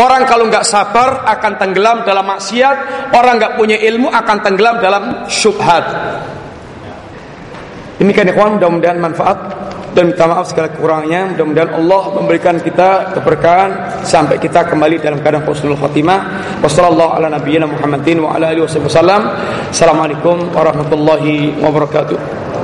Speaker 1: Orang kalau nggak sabar akan tenggelam dalam maksiat. Orang nggak punya ilmu akan tenggelam dalam syubhat. Demikian ikhwan mudah-mudahan manfaat dan minta maaf segala kurangnya mudah-mudahan Allah memberikan kita keberkahan sampai kita kembali dalam keadaan husnul khatimah. Wasallallahu ala nabiyyina Muhammadin wa ala alihi wasallam. Assalamualaikum warahmatullahi wabarakatuh